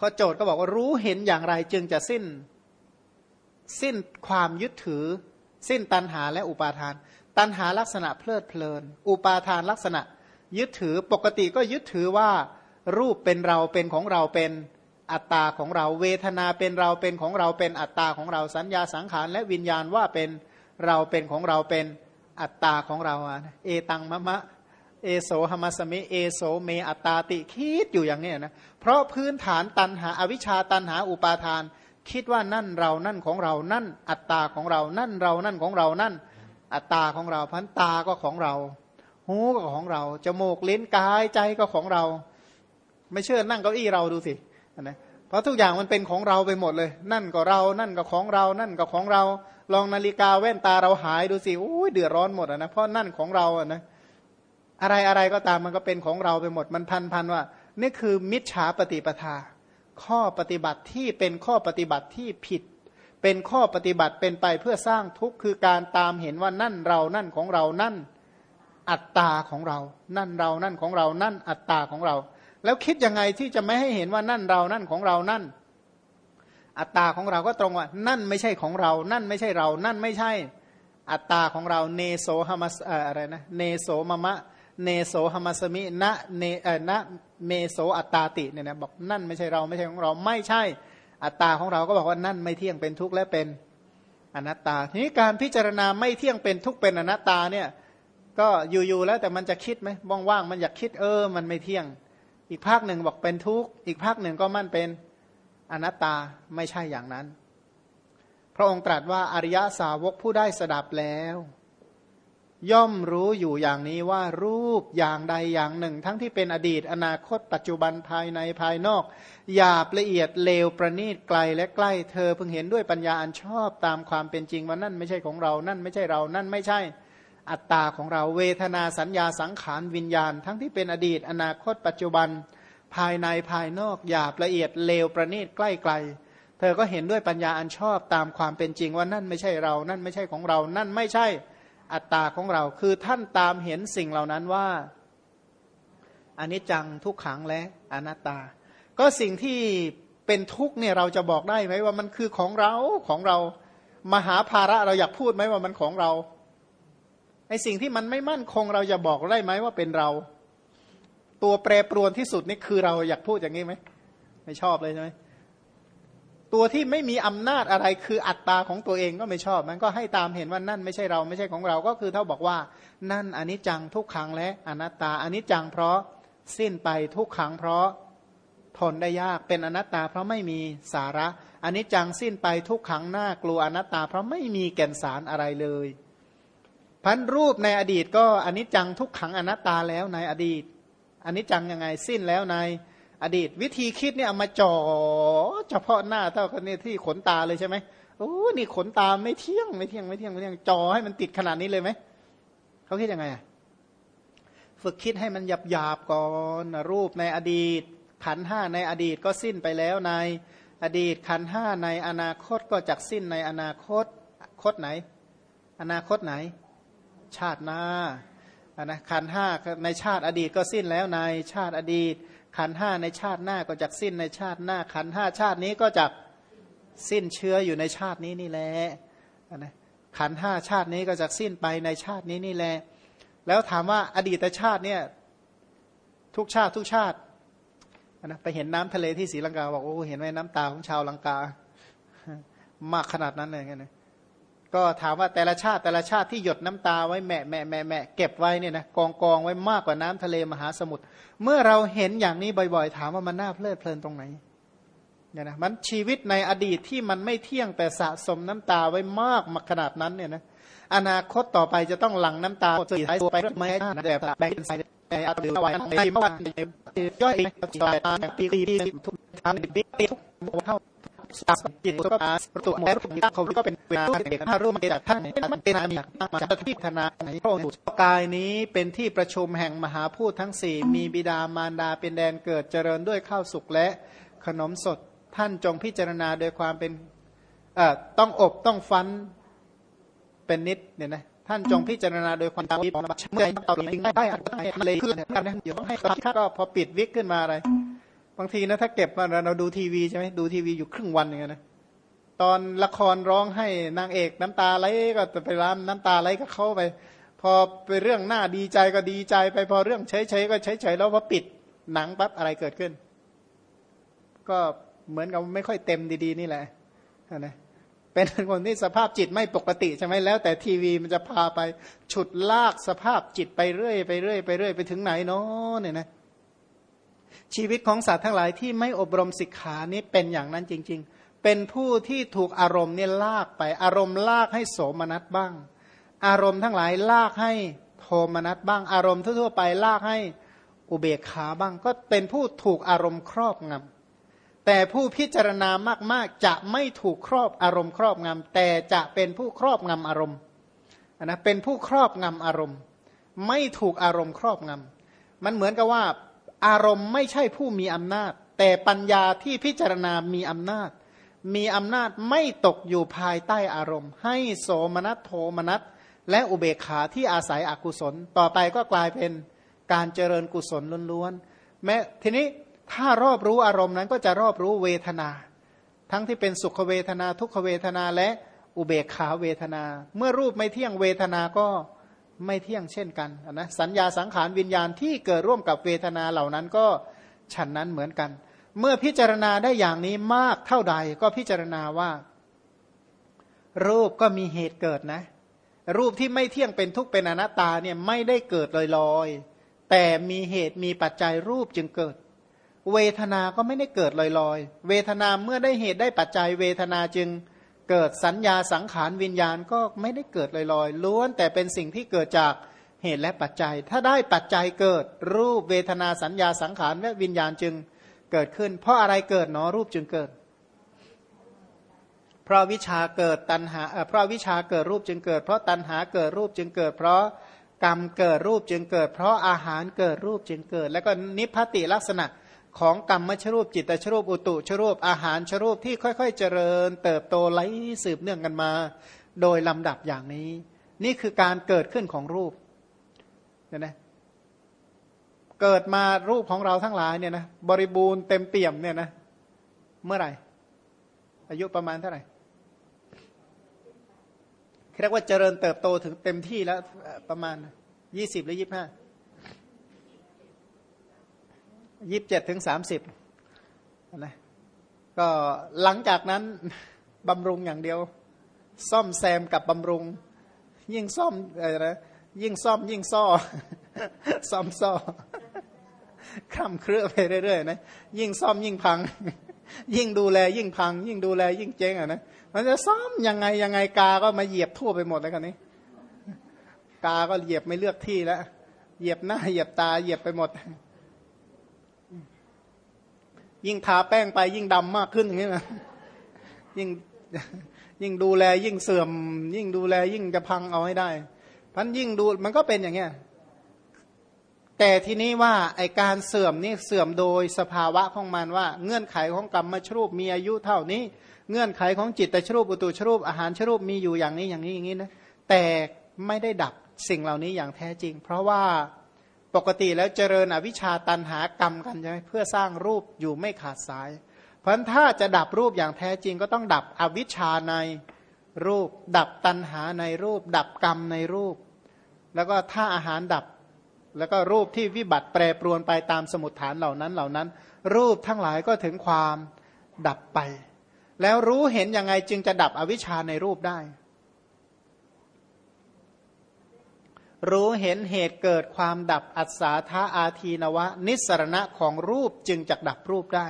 ข้อโจทย์ก็บอกว่ารู้เห็นอย่างไรจึงจะสิ้น สิ้นความยึดถือ สิ้นตัณหาและอุปาทาน ตัณหาลักษณะเพลิดเพลิน อุปาทานลักษณะ ยึดถือปกติก็ยึดถือว่า รูปเป็นเราเป็นของเราเป็นอัตตาของเราเวทนาเป็นเราเป็นของเราเป็นอัตตาของเราสัญญาสังขารและวิญญาณว่าเป็นเราเป็นของเราเป็นอัตตาของเราเอตังมะมะ เอโสหมัสมิเอโสเมอัตตาติคิดอยู่อย่างนี้นะเพราะพื้นฐานตันหาอวิชชาตันหาอุปาทาน คิดว่านั่นเรานั่นของเรานั่น อัตตาของเรานั่นเรานั่นของเรานั่น อัตตาของเราพันตาก็ของเรา หูก็ของเราจมูกลิ้นกายใจก็ของเรา ไม่เชื่อนั่งเก้าอี้เราดูสินะเพราะทุกอย่างมันเป็นของเราไปหมดเลย นั่นก็เรา นั่นก็ของเรา นั่นก็ของเรา ลองนาฬิกาแว่นตาเราหายดูสิโอ้ยเดือดร้อนหมดนะเพราะนั่นของเราอะนะ อะไรอะไรก็ตามมันก็เป็นของเราไปหมดมันพันพันว่า นี่คือมิจฉาปฏิปทา ข้อปฏิบัติที่เป็นข้อปฏิบัติที่ผิด เป็นข้อปฏิบัติเป็นไปเพื่อสร้างทุกข์คือการตามเห็นว่านั่นเรานั่นของเรานั่นอัตตาของเรา นั่นเรานั่นของเรา นั่นอัตตาของเรา แล้วคิดยังไงที่จะไม่ให้เห็นว่านั่นเรานั่นของเรานั่น อัตตาของเราก็ตรงว่า นั่นไม่ใช่ของเรา นั่นไม่ใช่เรา นั่นไม่ใช่ อัตตาของเราเนโสหมัสอะไรนะเนโสมมะ เนโสหมัสมิณเนเอณเมโสอัตตาติเนี่ยนะบอกนั่นไม่ใช่เราไม่ใช่ของเราไม่ใช่ อัตตาของเราก็บอกว่านั่นไม่เที่ยงเป็นทุกข์และเป็นอนัตตาทีนี้การพิจารณาไม่เที่ยงเป็นทุกข์เป็นอนัตตาเนี่ยก็อยู่ๆแล้วแต่มันจะคิดไหมว่างๆมันอยากคิดเออ มันไม่เที่ยง อีกภาคหนึ่งบอกเป็นทุกข์อีกภาคหนึ่งก็มั่นเป็นอนัตตาไม่ใช่อย่างนั้น พระองค์ตรัสว่าอริยสาวกผู้ได้สดับแล้ว ย่อมรู้อยู่อย่างนี้ว่ารูปอย่างใดอย่างหนึ่ง ทั้งที่เป็นอดีตอนาคต ปัจจุบันภายในภายนอกหยาบละเอียดเลวประณีตไกลและใกล้เธอเพิ่งเห็นด้วยปัญญาอันชอบตามความเป็นจริงว่านั่นไม่ใช่ของเรา นั่นไม่ใช่เรานั่นไม่ใช่อัตตาของเราเวทนาสัญญาสังขารวิญญาณ ทั้งที่เป็นอดีตอนาคต ปัจจุบันภายในภายนอกหยาบละเอียดเลวประณีตใกล้ไกล เธอก็เห็นด้วยปัญญาอันชอบตามความเป็นจริงว่านั่นไม่ใช่เรา นั่นไม่ใช่ของเรา นั่นไม่ใช่ อัตตาของเรา คือท่านตามเห็นสิ่งเหล่านั้นว่าอนิจจังทุกขังและอนัตตา ก็สิ่งที่เป็นทุกข์เนี่ยเราจะบอกได้ไหมว่ามันคือของเราของเรา มหาภาระเราอยากพูดไหมว่ามันของเราไอสิ่งที่มันไม่มั่นคงเราจะบอกได้ไหมว่าเป็นเรา ตัวแปรปรวนที่สุดนี่คือเราอยากพูดอย่างนี้ไหมไม่ชอบเลยใช่ไหม ตัวที่ไม่มีอำนาจอะไรคืออัตตาของตัวเองก็ไม่ชอบ มันก็ให้ตามเห็นว่านั่นไม่ใช่เราไม่ใช่ของเราก็คือเท่าบอกว่า นั่นอนิจจังทุกขังและอนัตตาอนิจจังเพราะสิ้นไปทุกขังเพราะทนได้ยากเป็นอนัตตาเพราะไม่มีสาระอันิจจังสิ้นไปทุกขังหน้ากลัวอนัตตา เพราะไม่มีแก่นสารอะไรเลย พันรูปในอดีตก็อันนี้จังทุกขังอนัตตาแล้วในอดีตอันนี้จังยังไงสิ้นแล้วใน อดีต วิธีคิดเนี่ยมาจ่อเฉพาะหน้าเท่ากันนี่ที่ขนตาเลยใช่ไหมโอ้นี่ขนตาไม่เที่ยงไม่เที่ยงไม่เที่ยงไม่เที่ยงจ่อให้มันติดขนาดนี้เลยไหมเขาคิดยังไงอะฝึกคิดให้มันหยาบหยาบก่อนรูปในอดีต ขันห้าในอดีตก็สิ้นไปแล้วในอดีตขันห้าในอนาคตก็จักสิ้นในอนาคตคตไหน อนาคตไหน ชาติหน้านะขันห้าในชาติอดีตก็สิ้นแล้วในชาติอดีต ขันห้าในชาติหน้าก็จะสิ้นในชาติหน้า ขันห้าชาตินี้ก็จะสิ้นเชื้ออยู่ในชาตินี้นี่แหละนะขันห้าชาตินี้ก็จะสิ้นไปในชาตินี้นี่แหละแล้วถามว่าอดีตชาติเนี่ยทุกชาติทุกชาตินะไปเห็นน้ำทะเลที่ศรีลังกาบอกโอ้เห็นไหมน้ำตาของชาวลังกามากขนาดนั้นเลยไงนะ ก็ถามว่าแต่ละชาติแต่ละชาติที่หยดน้ำตาไว้แม่แม่แม่แม่เก็บไว้เนี่ยนะกองกองไว้มากกว่าน้ำทะเลมหาสมุทรเมื่อเราเห็นอย่างนี้บ่อยๆ ถามว่ามันน่าเพลิดเพลินตรงไหนเนี่ยนะมันชีวิตในอดีตที่มันไม่เที่ยงแต่สะสมน้ำตาไว้มากมาขนาดนั้นเนี่ยนะอนาคตต่อไปจะต้องหลั่งน้ำตาสื่อไปไม่ได้แบบแบ่งเป็นสายในอาตือไว้ในเมื่อวันย่อยปีปีทุกทางปีทุกเท่า สักจิตก็มาประตูแม้รูปนี้เขาก็เป็นเวลาเด็กถ้ารู้มาจากท่านมันเป็นอามีมาจากที่ธนาในพระองค์กายนี้เป็นที่ประชุมแห่งมหาพูดทั้งสี่มีบิดามารดาเป็นแดนเกิดเจริญด้วยข้าวสุกและขนมสดท่านจงพิจารณาโดยความเป็นเอ่อต้องอบต้องฟันเป็นนิดเนี่ยนะท่านจงพิจารณาโดยความตาวิปเมื่อเอาลิงได้อะไรเลยขึ้นนะเดี๋ยวให้ก็พอปิดวิกขึ้นมาอะไร บางทีนะถ้าเก็บมาเราดูทีวีใช่ไหมดูทีวีอยู่ครึ่งวันอย่างเงี้ยนะตอนละครร้องให้นางเอกน้ำตาไหลก็ไปรำน้ำตาไหลก็เข้าไป พอไปเรื่องหน้าดีใจก็ดีใจไปพอเรื่องเฉยเฉยก็เฉยเฉยแล้วพอปิดหนังปั๊บอะไรเกิดขึ้น ก็เหมือนกับไม่ค่อยเต็มดีๆ นี่แหละนะเป็นคนที่สภาพจิตไม่ปกติใช่ไหมแล้ว แต่ทีวีมันจะพาไปฉุดลากสภาพจิตไปเรื่อยไปเรื่อยไปเรื่อยไปถึงไหนเนาะเนี่ยนะ ชีวิตของสัตว์ทั้งหลายที่ไม่อบรมศิกขานี้เป็นอย่างนั้นจริง ๆ เป็นผู้ที่ถูกอารมณ์เนี่ยลากไป อารมณ์ลากให้โสมนัสบ้าง อารมณ์ทั้งหลายลากให้โทมนัสบ้าง อารมณ์ทั่วๆไปลากให้อุเบกขาบ้าง ก็เป็นผู้ถูกอารมณ์ครอบงำแต่ผู้พิจารณามากๆจะไม่ถูกครอบอารมณ์ครอบงำแต่จะเป็นผู้ครอบงำอารมณ์นะเป็นผู้ครอบงำอารมณ์ ไม่ถูกอารมณ์ครอบงำมันเหมือนกับว่า อารมณ์ไม่ใช่ผู้มีอำนาจ แต่ปัญญาที่พิจารณามีอำนาจ มีอำนาจไม่ตกอยู่ภายใต้อารมณ์ ให้โสมนัสโทมนัสและอุเบกขาที่อาศัยอกุศล ต่อไปก็กลายเป็นการเจริญกุศลล้วนๆแม้ทีนี้ถ้ารอบรู้อารมณ์นั้นก็จะรอบรู้เวทนา ทั้งที่เป็นสุขเวทนาทุกขเวทนาและอุเบกขาเวทนา เมื่อรูปไม่เที่ยงเวทนาก็ ไม่เที่ยงเช่นกันนะสัญญาสังขารวิญญาณที่เกิดร่วมกับเวทนาเหล่านั้นก็ฉันนั้นเหมือนกัน เมื่อพิจารณาได้อย่างนี้มากเท่าใดก็พิจารณาว่า รูปก็มีเหตุเกิดนะ รูปที่ไม่เที่ยงเป็นทุกข์เป็นอนัตตาเนี่ยไม่ได้เกิดลอยๆ แต่มีเหตุมีปัจจัยรูปจึงเกิด เวทนาก็ไม่ได้เกิดลอยๆ เวทนาเมื่อได้เหตุได้ปัจจัยเวทนาจึง เกิดสัญญาสังขารวิญญาณก็ไม่ได้เกิดลอยๆล้วน แต่เป็นสิ่งที่เกิดจากเหตุและปัจจัย ถ้าได้ปัจจัยเกิดรูปเวทนาสัญญาสังขารและวิญญาณจึงเกิดขึ้น เพราะอะไรเกิดเนอรูปจึงเกิด เพราะวิชาเกิดตัณหาเพราะวิชาเกิดรูปจึงเกิด เพราะตัณหาเกิดรูปจึงเกิด เพราะกรรมเกิดรูปจึงเกิด เพราะอาหารเกิดรูปจึงเกิด แล้วก็นิพพติลักษณะ ของกรรมชรูปจิตชรูปอุตุชรูปอาหารชรูปที่ค่อยๆ เจริญ เติบโตไหลสืบเนื่องกันมา โดยลำดับอย่างนี้ นี่คือการเกิดขึ้นของรูปเห็นไหมเกิดมารูปของเราทั้งหลายเนี่ยนะบริบูรณ์เต็มเปี่ยมเนี่ยนะเมื่อไหร่ อายุประมาณเท่าไหร่เรียกว่าเจริญเติบโตถึงเต็มที่แล้วประมาณยี่สิบหรือยี่ห้า ยี่สิบเจ็ดถึงสามสิบนะก็หลังจากนั้นบำรุงอย่างเดียว ซ่อมแซมกับบำรุง ยิ่งซ่อมอะไรนะยิ่งซ่อมยิ่งซ่อ ซ่อมซ่อคร่ำเครือไปเรื่อยๆนะยิ่งซ่อมยิ่งพัง ยิ่งดูแล ยิ่งพัง ยิ่งดูแล ยิ่งเจ๊งอะนะมันจะซ่อมยังไงยังไงกาก็มาเหยียบทั่วไปหมดเลยกันนี้ กาก็เหยียบไม่เลือกที่แล้วเหยียบหน้าเหยียบตาเหยียบไปหมด ยิ่งทาแป้งไปยิ่งดำมากขึ้นอย่างนี้นะยิ่งยิ่งดูแลยิ่งเสื่อม ยิ่งดูแลยิ่งจะพังเอาให้ได้พันยิ่งดูมันก็เป็นอย่างเงี้ยแต่ทีนี้ว่าไอการเสื่อมนี่เสื่อมโดยสภาวะของมันว่า เงื่อนไขของกรรมมาชรูปมีอายุเท่านี้ เงื่อนไขของจิตตชรูปอุตุชรูปอาหารชรูปมีอยู่อย่างนี้อย่างนี้อย่างนี้นะแต่ไม่ได้ดับสิ่งเหล่านี้อย่างแท้จริง เพราะว่า ปกติแล้วเจริญอวิชชาตันหากรรมกันใช่ไหมเพื่อสร้างรูปอยู่ไม่ขาดสาย เพราะนั้นถ้าจะดับรูปอย่างแท้จริงก็ต้องดับอวิชชาในรูป ดับตันหาในรูป ดับกรรมในรูป แล้วก็ถ้าอาหารดับ แล้วก็รูปที่วิบัติแปรปรวนไปตามสมุดฐานเหล่านั้นเหล่านั้น รูปทั้งหลายก็ถึงความดับไป แล้วรู้เห็นยังไงจึงจะดับอวิชชาในรูปได้ รู้เห็นเหตุเกิดความดับอัศาธาอาทีนวะ นิสรณะของรูปจึงจะดับรูปได้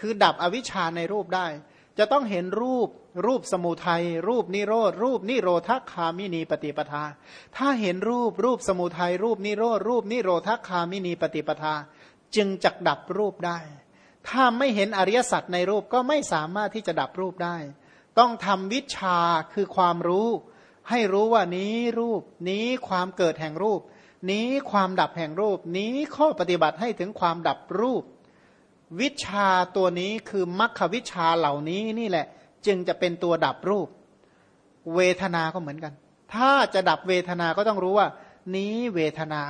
คือดับอวิชชาในรูปได้ จะต้องเห็นรูป รูปสมุทัย รูปนิโรธ รูปนิโรธคามินีปฏิปทา ถ้าเห็นรูป รูปสมุทัย รูปนิโรธ รูปนิโรธคามินีปฏิปทา จึงจะดับรูปได้ ถ้าไม่เห็นอริยสัจในรูปก็ไม่สามารถที่จะดับรูปได้ ต้องทำวิชาคือความรู้ ให้รู้ว่านี้รูป นี้ความเกิดแห่งรูป นี้ความดับแห่งรูป นี้ข้อปฏิบัติให้ถึงความดับรูป วิชาตัวนี้คือมรรควิชาเหล่านี้นี่แหละ จึงจะเป็นตัวดับรูป เวทนาก็เหมือนกัน ถ้าจะดับเวทนาก็ต้องรู้ว่า นี้เวทนา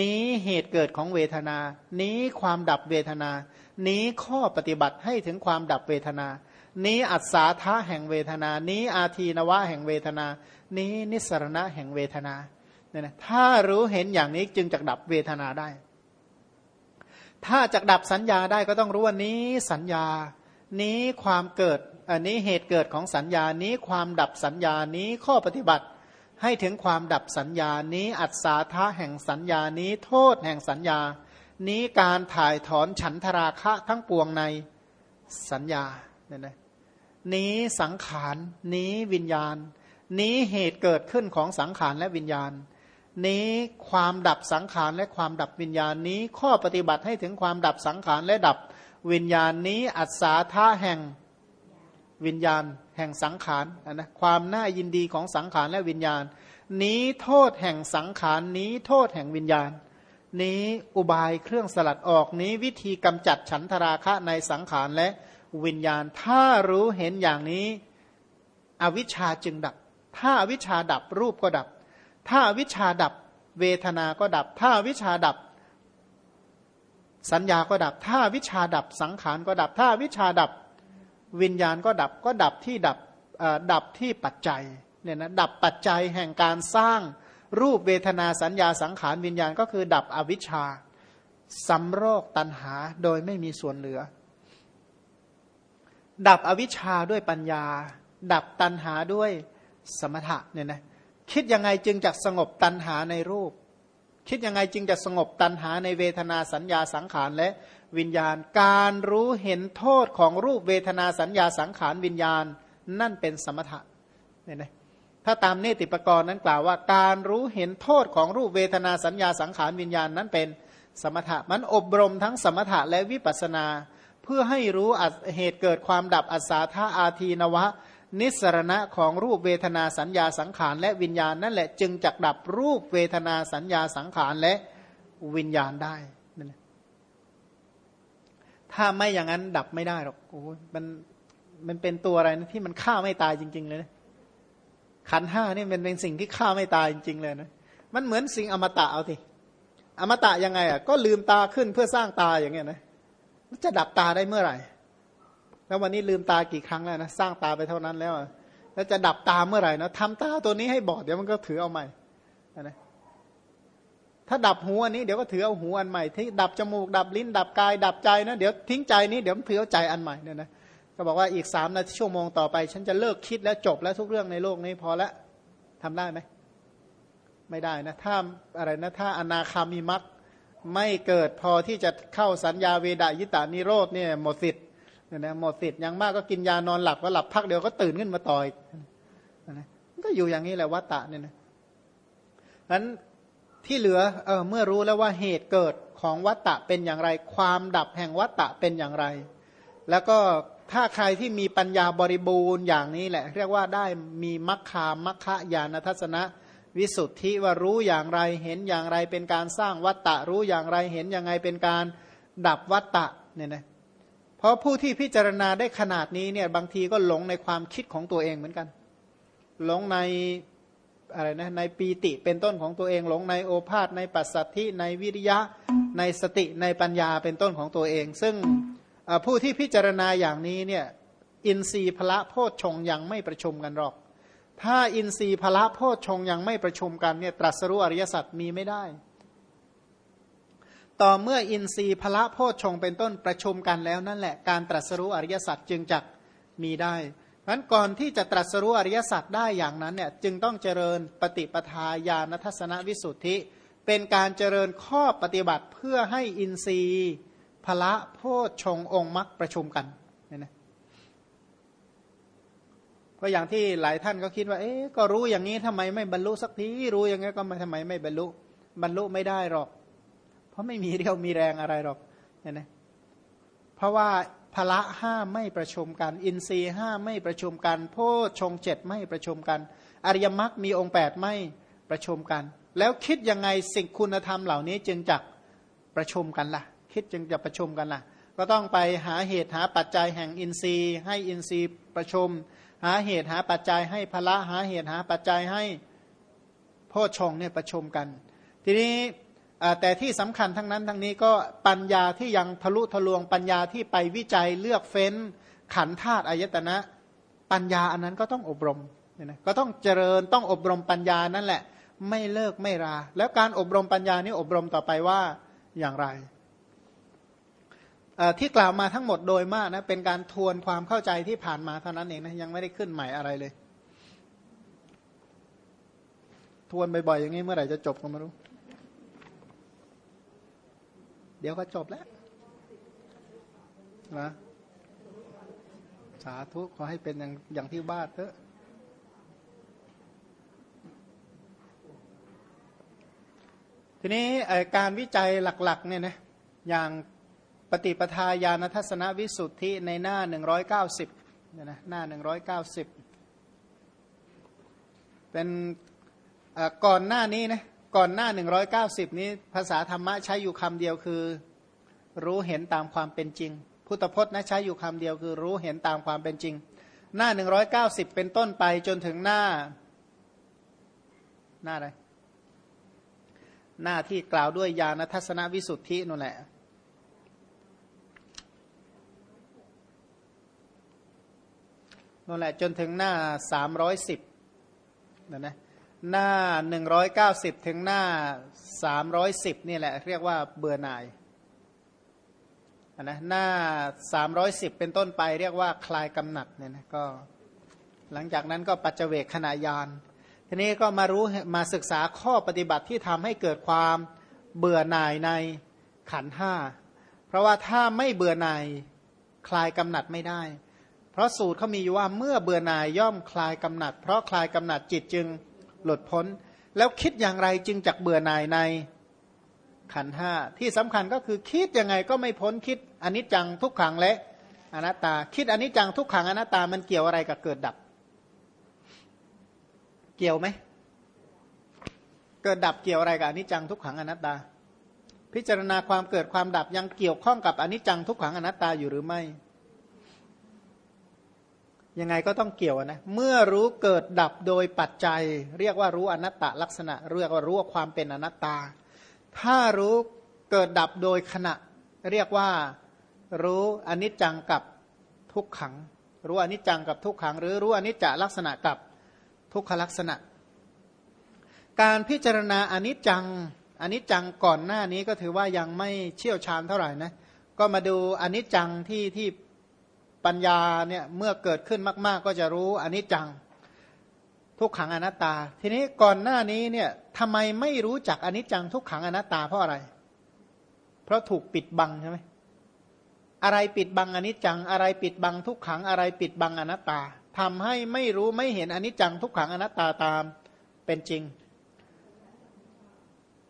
นี้เหตุเกิดของเวทนา นี้ความดับเวทนา นี้ข้อปฏิบัติให้ถึงความดับเวทนา นี้อัศาธาแห่งเวทนา นี้อาทีนวะแห่งเวทนา นี้นิสรณะแห่งเวทนาเนี่ยนะถ้ารู้เห็นอย่างนี้จึงจะดับเวทนาได้ ถ้าจะดับสัญญาได้ก็ต้องรู้ว่านี้สัญญา นี้ความเกิดอันนี้เหตุเกิดของสัญญานี้ความดับสัญญานี้ข้อปฏิบัติให้ถึงความดับสัญญานี้อัศาธาแห่งสัญญานี้โทษแห่งสัญญา นี้การถ่ายถอนฉันทราคะทั้งปวงในสัญญา เนี่ยนะนี้สังขารนี้วิญญาณ นี้เหตุเกิดขึ้นของสังขารและวิญญาณ นี้ความดับสังขารและความดับวิญญาณนี้ข้อปฏิบัติให้ถึงความดับสังขารและดับวิญญาณนี้อัศาธาแห่งวิญญาณ แห่งสังขารนะความน่ายินดีของสังขารและวิญญาณ นี้โทษแห่งสังขารนี้โทษแห่งวิญญาณ นี้อุบายเครื่องสลัดออกนี้วิธีกำจัดฉันทราคะในสังขารและ วิญญาณ ถ้ารู้เห็นอย่างนี้ อวิชชาจึงดับ ถ้าอวิชชาดับรูปก็ดับ ถ้าอวิชชาดับ เวทนาก็ดับ ถ้าอวิชชาดับ สัญญาก็ดับ ถ้าวิชาดับสังขารก็ดับ ถ้าวิชาดับ วิญญาณก็ดับก็ดับที่ดับดับที่ปัจจัยเนี่ยนะดับปัจจัยแห่งการสร้างรูปเวทนาสัญญาสังขารวิญญาณก็คือดับอวิชชาสำโรคตันหาโดยไม่มีส่วนเหลือ ดับอวิชชาด้วยปัญญา ดับตันหาด้วยสมถะเนี่ยนะคิดยังไงจึงจะสงบตันหาในรูป คิดยังไงจึงจะสงบตันหาในเวทนาสัญญาสังขารและวิญญาณ การรู้เห็นโทษของรูปเวทนาสัญญาสังขารวิญญาณ นั่นเป็นสมถะเนี่ยนะถ้าตามเนติปกรณ์นั้นกล่าวว่า การรู้เห็นโทษของรูปเวทนาสัญญาสังขารวิญญาณนั้นเป็นสมถะมันอบรมทั้งสมถะและวิปัสนา เพื่อให้รู้เหตุเกิดความดับอัศาธาอาทีนวะ นิสรณะของรูปเวทนาสัญญาสังขารและวิญญาณนั่นแหละจึงจักดับรูปเวทนาสัญญาสังขารและวิญญาณได้นั่นถ้าไม่อย่างนั้นดับไม่ได้หรอกโอ้มันมันเป็นตัวอะไรนะที่มันฆ่าไม่ตายจริง ๆ เลยนะขันห้านี่มันเป็นสิ่งที่ฆ่าไม่ตายจริง ๆ เลยนะมันเหมือนสิ่งอมตะเอาสิอมตะยังไงอะก็ลืมตาขึ้นเพื่อสร้างตาอย่างเงี้ยนะ จะดับตาได้เมื่อไหร่ แล้ววันนี้ลืมตากี่ครั้งแล้วนะสร้างตาไปเท่านั้นแล้วแล้วจะดับตาเมื่อไหร่นะทำตาตัวนี้ให้บอดเดี๋ยวมันก็ถือเอาใหม่นะถ้าดับหูอันนี้เดี๋ยวก็ถือเอาหูอันใหม่ที่ดับจมูกดับลิ้น ดับกาย ดับใจนะเดี๋ยวทิ้งใจนี้เดี๋ยวถือเอาใจอันใหม่เนี่ยนะก็บอกว่าอีกสามนาทีชั่วโมงต่อไป ฉันจะเลิกคิดแล้วจบแล้วทุกเรื่องในโลกนี้พอแล้วทำได้ไหมไม่ได้นะถ้าอะไรนะถ้าอนาคามีมัก ไม่เกิดพอที่จะเข้าสัญญาเวดายิตานิโรธเนี่ยหมดสิทธิ์เนี่ยนะหมดสิทธิ์ยังมากก็กินยานอนหลับก็หลับพักเดียวก็ตื่นขึ้นมาต่อยนะก็อยู่อย่างนี้แหละวัตตะเนี่ยนะนั้นที่เหลือเออเมื่อรู้แล้วว่าเหตุเกิดของวัตตะเป็นอย่างไร ความดับแห่งวัตตะเป็นอย่างไร แล้วก็ถ้าใครที่มีปัญญาบริบูรณ์อย่างนี้แหละ เรียกว่าได้มีมัคคามัคคะญาณทัศนะ วิสุทธิว่ารู้อย่างไรเห็นอย่างไรเป็นการสร้างวัตตะรู้อย่างไรเห็นอย่างไงเป็นการดับวัตตะเนี่ยนะเพราะผู้ที่พิจารณาได้ขนาดนี้เนี่ยบางทีก็หลงในความคิดของตัวเองเหมือนกัน หลงในอะไรนะในปีติเป็นต้นของตัวเอง หลงในโอภาษในปัสสัทธิในวิริยะในสติในปัญญาเป็นต้นของตัวเอง ซึ่งผู้ที่พิจารณาอย่างนี้เนี่ยอินทรีย์พละโพชฌงยังไม่ประชุมกันหรอก ถ้าอินทรีย์พละโพชฌงยังไม่ประชุมกันเนี่ยตรัสรู้อริยสัจมีไม่ได้ ต่อเมื่ออินทรีย์พละโพชฌงเป็นต้นประชุมกันแล้วนั่นแหละการตรัสรู้อริยสัจจึงจะมีได้นั้นก่อนที่จะตรัสรู้อริยสัจได้อย่างนั้นเนี่ยจึงต้องเจริญปฏิปทาญาณทัศนวิสุทธิ เป็นการเจริญข้อปฏิบัติเพื่อให้อินทรีย์พละโพชงองค์มรรคประชุมกันเนี่ยนะ ก็อย่างที่หลายท่านก็คิดว่า เอ๊ะก็รู้อย่างนี้ทำไมไม่บรรลุสักทีรู้อย่างนี้ก็ไม่ทำไมไม่บรรลุบรรลุไม่ได้หรอก เพราะไม่มีเรี่ยวมีแรงอะไรหรอกเนี่ยนะเพราะว่าพละห้าไม่ประชุมกัน อินทรีห้าไม่ประชุมกัน โพชงเจ็ดไม่ประชุมกัน อริยมรรคมีองค์แปดไม่ประชุมกัน แล้วคิดยังไงสิ่งคุณธรรมเหล่านี้จึงจักประชุมกันละ่ะ คิดจึงจะประชุมกันละ่ะ ก็ต้องไปหาเหตุหาปัจจัยแห่งอินทรีย์ ให้อินทรีย์ประชุม หาเหตุหาปัจจัยให้พละหาเหตุหาปัจจัยให้โพชงเนี่ยประชุมกัน ทีนี้แต่ที่สำคัญทั้งนั้นทั้งนี้ก็ปัญญาที่ยังทะลุทะลวงปัญญาที่ไปวิจัยเลือกเฟ้น ขันธาตุอายตนะ ปัญญาอันนั้นก็ต้องอบรมนะก็ต้องเจริญต้องอบรมปัญญานั่นแหละ ไม่เลิกไม่รา แล้วการอบรมปัญญานี้อบรมต่อไปว่าอย่างไร ที่กล่าวมาทั้งหมดโดยมากนะเป็นการทวนความเข้าใจที่ผ่านมาเท่านั้นเองนะยังไม่ได้ขึ้นใหม่อะไรเลย ทวนบ่อยๆอย่างนี้เมื่อไหร่จะจบก็ไม่รู้ เดี๋ยวก็จบแล้วนะสาธุขอให้เป็นอย่างอย่างที่บ้าเถอะทีนี้การวิจัยหลักๆเนี่ยนะอย่าง ปฏิปทาญาณทัศนวิสุทธิในหน้า 190เนี่ยนะหน้า 190 เป็นก่อนหน้านี้นะก่อนหน้า 190 นี้ภาษาธรรมะใช้อยู่คำเดียวคือ รู้เห็นตามความเป็นจริง พุทธพจน์นะใช้อยู่คำเดียวคือรู้เห็นตามความเป็นจริง หน้า 190 เป็นต้นไปจนถึงหน้า หน้าอะไรหน้าที่กล่าวด้วยญาณทัศนวิสุทธินั่นแหละ นั่นแหละจนถึงหน้าสามร้อยสิบนะนะหน้าหนึ่งร้อยเก้าสิบถึงหน้าสามร้อยสิบนี่แหละเรียกว่าเบื่อหน่ายนะหน้าสามร้อยสิบเป็นต้นไปเรียกว่าคลายกำหนัดเนี่ยนะก็หลังจากนั้นก็ปัจเจกขณะยานทีนี้ก็มารู้มาศึกษาข้อปฏิบัติที่ทำให้เกิดความเบื่อหน่ายในขันห้าเพราะว่าถ้าไม่เบื่อหน่ายคลายกำหนัดไม่ได้ ราะสูตรเขามีอยู่ว่าเมื่อเบื่อหน่ายย่อมคลายกำหนัด เพราะคลายกำหนัดจิตจึงหลุดพ้น แล้วคิดอย่างไรจึงจักเบื่อหน่ายในขันห้าที่สำคัญก็คือคิดยังไงก็ไม่พ้นคิดอนิจจังทุกขังและอนัตตา คิดอนิจจังทุกขังอนัตตามันเกี่ยวอะไรกับเกิดดับ เกี่ยวไหมเกิดดับเกี่ยวอะไรกับอนิจจังทุกขังอนัตตา พิจารณาความเกิดความดับยังเกี่ยวข้องกับอนิจจังทุกขังอนัตตาอยู่หรือไม่ ยังไงก็ต้องเกี่ยวนะ เมื่อรู้เกิดดับโดยปัจจัย เรียกว่ารู้อนัตตลักษณะ เรียกว่ารู้ความเป็นอนัตตา ถ้ารู้เกิดดับโดยขณะ เรียกว่ารู้อนิจจังกับทุกขัง รู้อนิจจังกับทุกขัง หรือรู้อนิจจลักษณะกับทุกขลักษณะ การพิจารณาอนิจจังอนิจจังก่อนหน้านี้ก็ถือว่ายังไม่เชี่ยวชาญเท่าไหร่นะก็มาดูอนิจจังที่ที่ ปัญญาเนี่ยเมื่อเกิดขึ้นมาก ๆ ก็จะรู้อนิจจังทุกขังอนัตตา ทีนี้ก่อนหน้านี้เนี่ยทำไมไม่รู้จักอนิจจังทุกขังอนัตตาเพราะอะไร เพราะถูกปิดบังใช่ไหมอะไรปิดบังอนิจจัง อะไรปิดบังทุกขังอะไรปิดบังอนัตตาทำให้ไม่รู้ไม่เห็นอนิจจังทุกขังอนัตตาตามเป็นจริง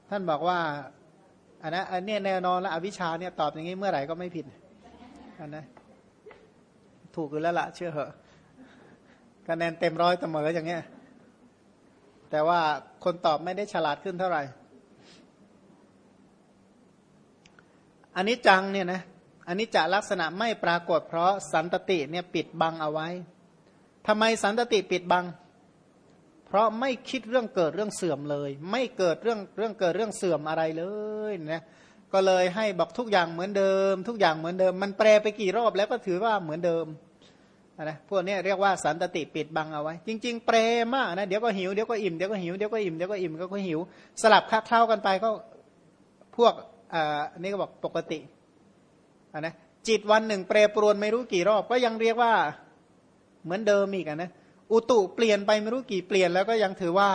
ท่านบอกว่าอันนั้นอันนี้แน่นอนแล้วอวิชชาเนี่ยตอบอย่างนี้เมื่อไหร่ก็ไม่ผิดอันนะ ถูกอยู่แล้วละเชื่อเหอะคะแนนเต็มร้อยเสมออย่างเงี้ย แต่ว่าคนตอบไม่ได้ฉลาดขึ้นเท่าไหร่ อันนี้จังเนี่ยนะอันนี้จะลักษณะไม่ปรากฏเพราะสันตติเนี่ยปิดบังเอาไว้ทำไมสันตติปิดบัง เพราะไม่คิดเรื่องเกิดเรื่องเสื่อมเลย ไม่เกิดเรื่องเรื่องเกิดเรื่องเสื่อมอะไรเลยนะ ก็เลยให้บอกทุกอย่างเหมือนเดิม ทุกอย่างเหมือนเดิม มันแปลไปกี่รอบแล้วก็ถือว่าเหมือนเดิมนะพวกนี้เรียกว่าสันตติปิดบังเอาไว้ จริง ๆ แปลมากนะเดี๋ยวก็หิวเดี๋ยวก็อิ่มเดี๋ยวก็หิวเดี๋ยวก็อิ่มเดี๋ยวก็อิ่มก็หิว สลับคล้ากันไปก็พวกอ่านี่ก็บอกปกตินะจิตวันหนึ่งแปรปรวนไม่รู้กี่รอบ ก็ยังเรียกว่าเหมือนเดิมอีกนะอุตุเปลี่ยนไปไม่รู้กี่เปลี่ยนแล้วก็ยังถือว่า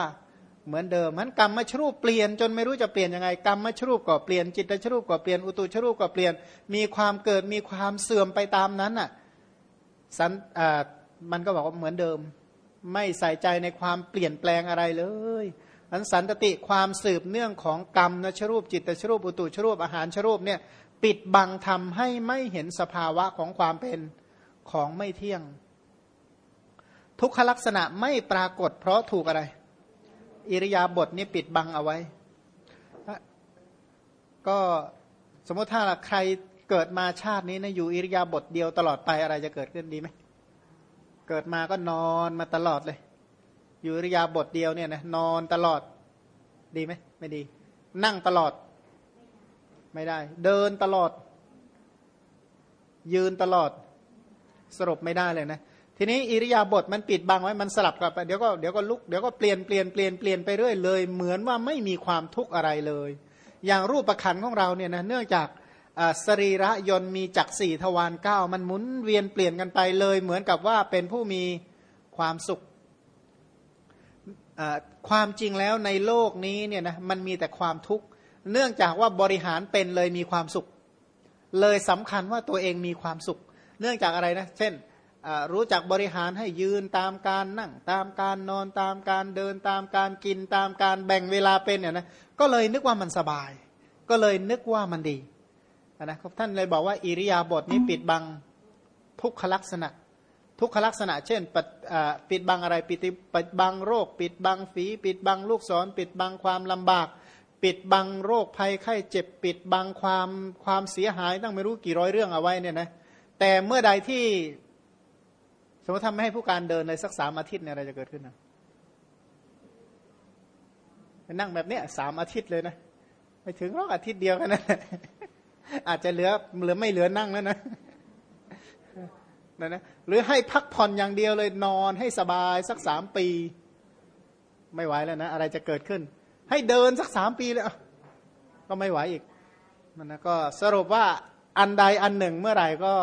เหมือนเดิมมันกรรมมาชรูปเปลี่ยนจนไม่รู้จะเปลี่ยนยังไงกรรมมาชรูปก็เปลี่ยนจิตชรูปก็เปลี่ยนอุตุชรูปก็เปลี่ยน มีความเกิดมีความเสื่อมไปตามนั้นอะสันมันก็บอกว่าเหมือนเดิม ไม่ใส่ใจในความเปลี่ยนแปลงอะไรเลยอันสันตติความสืบเนื่องของกรรมนะชรูปจิตชรูปอุตุชรูปอาหารชรูปเนี่ยปิดบังทำให้ไม่เห็นสภาวะของความเป็นของไม่เที่ยง ทุกขลักษณะไม่ปรากฏเพราะถูกอะไร อิริยาบถนี่ปิดบังเอาไว้ ก็สมมติถ้าใครเกิดมาชาตินี้นะอยู่อิริยาบถเดียวตลอดไปอะไรจะเกิดขึ้นดีไหมเกิดมาก็นอนมาตลอดเลย อยู่อิริยาบถเดียวเนี่ยนะนอนตลอดดีไหมไม่ดี นั่งตลอด ไม่ได้ เดินตลอด ยืนตลอด สรุปไม่ได้เลยนะ ทีนี้อิริยาบถมันปิดบังไว้มันสลับกับเดี๋ยวก็เดี๋ยวก็ลุกเดี๋ยวก็เปลี่ยนเปลี่ยนเปลี่ยนเปลี่ยนไปเรื่อยเลย เหมือนว่าไม่มีความทุกข์อะไรเลย อย่างรูปประคันของเราเนี่ยนะเนื่องจากสรีระยนต์มีจักสี่ทวารเก้ามันหมุนเวียนเปลี่ยนกันไปเลย เหมือนกับว่าเป็นผู้มีความสุขความจริงแล้วในโลกนี้เนี่ยนะมันมีแต่ความทุกข์เนื่องจากว่าบริหารเป็นเลยมีความสุข เลยสำคัญว่าตัวเองมีความสุข เนื่องจากอะไรนะ เช่น รู้จักบริหารให้ยืนตามการนั่ง ตามการนอนตามการเดินตามการกินตามการแบ่งเวลาเป็นเนี่ยนะก็เลยนึกว่ามันสบาย ก็เลยนึกว่ามันดีนะท่านเลยบอกว่าอิริยาบถนี้ปิดบังทุกขลักษณะ ทุกขลักษณะ เช่นปิดบังอะไรปิดปิดบังโรค ปิดบังฝีปิดบังลูกศร ปิดบังความลำบาก ปิดบังโรคภัยไข้เจ็บ ปิดบังความความเสียหายตั้งไม่รู้กี่ร้อยเรื่องเอาไว้เนี่ยนะแต่เมื่อใดที่ สมมติทำไม่ให้ผู้การเดินในสักสามอาทิตย์เนี่ยอะไรจะเกิดขึ้นนะนั่งแบบเนี้ยสามอาทิตย์เลยนะไม่ถึงรอกอาทิตย์เดียวกันนะอาจจะเหลือเหลือไม่เหลือนั่งแล้วนะนะนะหรือให้พักผ่อนอย่างเดียวเลยนอนให้สบายสักสามปี ไม่ไหวแล้วนะ อะไรจะเกิดขึ้น ให้เดินสักสามปีเลยก็ไม่ไหวอีกมันนะก็สรุปว่าอันใดอันหนึ่งเมื่อไหร่ก็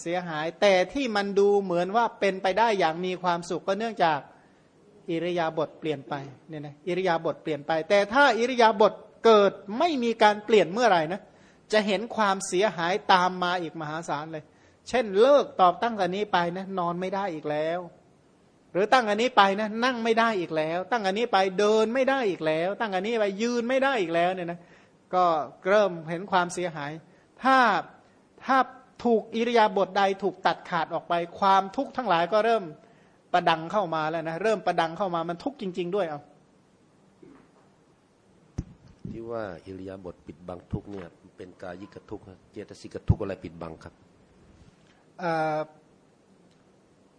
เสียหาย แต่ที่มันดูเหมือนว่าเป็นไปได้อย่างมีความสุขก็เนื่องจากอิริยาบถเปลี่ยนไปเนี่ยนะอิริยาบถเปลี่ยนไป แต่ถ้าอิริยาบถเกิดไม่มีการเปลี่ยนเมื่อไหร่นะจะเห็นความเสียหายตามมาอีกมหาศาลเลย เช่นเลิกตอบตั้งแต่นี้ไปนะนอนไม่ได้อีกแล้ว หรือตั้งอันนี้ไปนะนั่งไม่ได้อีกแล้ว ตั้งอันนี้ไปเดินไม่ได้อีกแล้ว ตั้งอันนี้ไปยืนไม่ได้อีกแล้วเนี่ยนะก็เริ่มเห็นความเสียหาย ถ้าถ้า ถูกอิริยาบถใดถูกตัดขาดออกไป ความทุกข์ทั้งหลายก็เริ่มประดังเข้ามาแล้วนะเริ่มประดังเข้ามามันทุกข์จริง ๆ ด้วยเอาที่ว่าอิริยาบถปิดบังทุกเนี่ยเป็นกายิกทุกเจตสิกทุกอะไรปิดบังครับ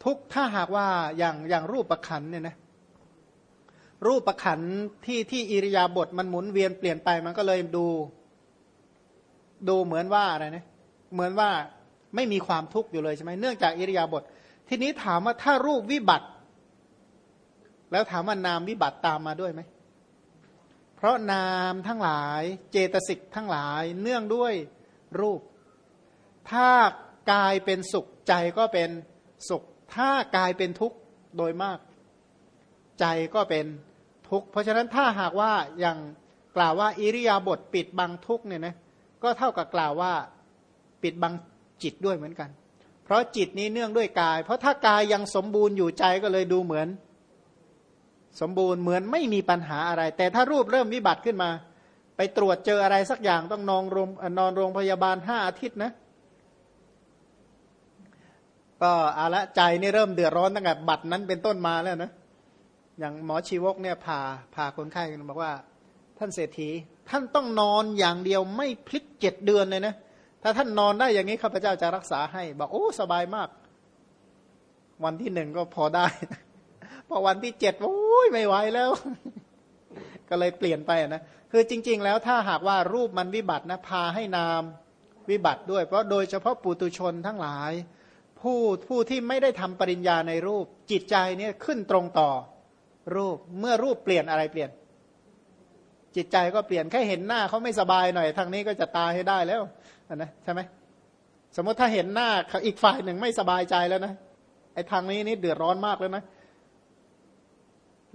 ทุกถ้าหากว่าอย่างอย่างรูปประคันเนี่ยนะรูปประคันที่ที่อิริยาบถมันหมุนเวียนเปลี่ยนไปมันก็เลยดู ดูเหมือนว่าอะไรนะ เหมือนว่าไม่มีความทุกข์อยู่เลยใช่ไหมเนื่องจากอิริยาบถทีนี้ถามว่าถ้ารูปวิบัติ แล้วถามว่านามวิบัติตามมาด้วยไหมเพราะนามทั้งหลายเจตสิกทั้งหลายเนื่องด้วยรูป ถ้ากายเป็นสุขใจก็เป็นสุข ถ้ากายเป็นทุกข์โดยมาก ใจก็เป็นทุกข์เพราะฉะนั้นถ้าหากว่าอย่างกล่าวว่าอิริยาบถปิดบังทุกข์เนี่ยนะก็เท่ากับกล่าวว่า ปิดบังจิตด้วยเหมือนกัน เพราะจิตนี้เนื่องด้วยกาย เพราะถ้ากายยังสมบูรณ์อยู่ใจก็เลยดูเหมือน สมบูรณ์เหมือนไม่มีปัญหาอะไร แต่ถ้ารูปเริ่มวิบัติขึ้นมา ไปตรวจเจออะไรสักอย่างต้องนอนโรงนอนโรงพยาบาลห้าอาทิตย์นะ ก็อาละใจนี่เริ่มเดือดร้อนตั้งแต่บัตรนั้นเป็นต้นมาแล้วนะอย่างหมอชีวกเนี่ยผ่าผ่าคนไข้บอกว่า ท่านเศรษฐีท่านต้องนอนอย่างเดียวไม่พลิกเจ็ดเดือนเลยนะ ถ้าท่านนอนได้อย่างนี้ข้าพเจ้าจะรักษาให้ บอกโอ้สบายมาก วันที่หนึ่งก็พอได้ พอวันที่เจ็ดโอ้ยไม่ไหวแล้ว ก็เลยเปลี่ยนไปนะคือจริง ๆ แล้วถ้าหากว่ารูปมันวิบัตินะพาให้นามวิบัติด้วย เพราะโดยเฉพาะปุตุชนทั้งหลาย ผู้ผู้ที่ไม่ได้ทำปริญญาในรูป จิตใจเนี่ยขึ้นตรงต่อรูปเมื่อรูปเปลี่ยนอะไรเปลี่ยน จิตใจก็เปลี่ยนแค่เห็นหน้าเขาไม่สบายหน่อย ทางนี้ก็จะตายให้ได้แล้ว นะใช่ไหมสมมติถ้าเห็นหน้าอีกฝ่ายหนึ่งไม่สบายใจแล้วนะไอ้ทางนี้นี่เดือดร้อนมากเลยนะ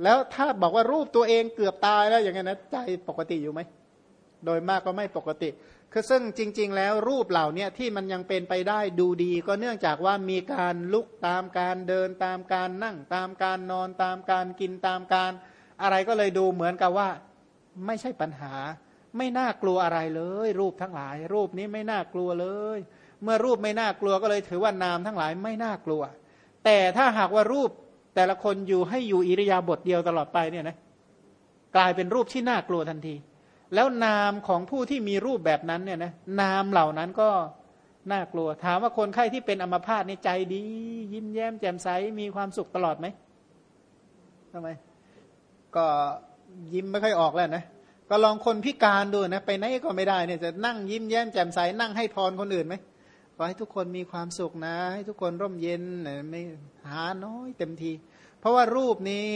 แล้วถ้าบอกว่ารูปตัวเองเกือบตายแล้วอย่างเงี้นะใจปกติอยู่ไหมโดยมากก็ไม่ปกติ คือซึ่งจริง ๆ แล้วรูปเหล่านี้ที่มันยังเป็นไปได้ดูดี ก็เนื่องจากว่ามีการลุกตามการเดินตามการนั่ง ตามการนอนตามการกินตามการ อะไรก็เลยดูเหมือนกับว่าไม่ใช่ปัญหา ไม่น่ากลัวอะไรเลย รูปทั้งหลาย รูปนี้ไม่น่ากลัวเลย เมื่อรูปไม่น่ากลัวก็เลยถือว่านามทั้งหลายไม่น่ากลัว แต่ถ้าหากว่ารูปแต่ละคนอยู่ให้อยู่อิริยาบถเดียวตลอดไปเนี่ยนะกลายเป็นรูปที่น่ากลัวทันที แล้วนามของผู้ที่มีรูปแบบนั้นเนี่ยนะนามเหล่านั้นก็น่ากลัว ถามว่าคนไข้ที่เป็นอัมพาตในใจดี ยิ้มแย้มแจ่มใสมีความสุขตลอดไหมทำไม ก็ยิ้มไม่ค่อยออกแล้วนะ ก็ลองคนพิการดูนะไปไหนก็ไม่ได้เนี่ยจะนั่งยิ้มแย้มแจ่มใสนั่งให้พรคนอื่นไหมขอให้ทุกคนมีความสุขนะ ให้ทุกคนร่มเย็นไม่หาน้อยเต็มที เพราะว่ารูปนี้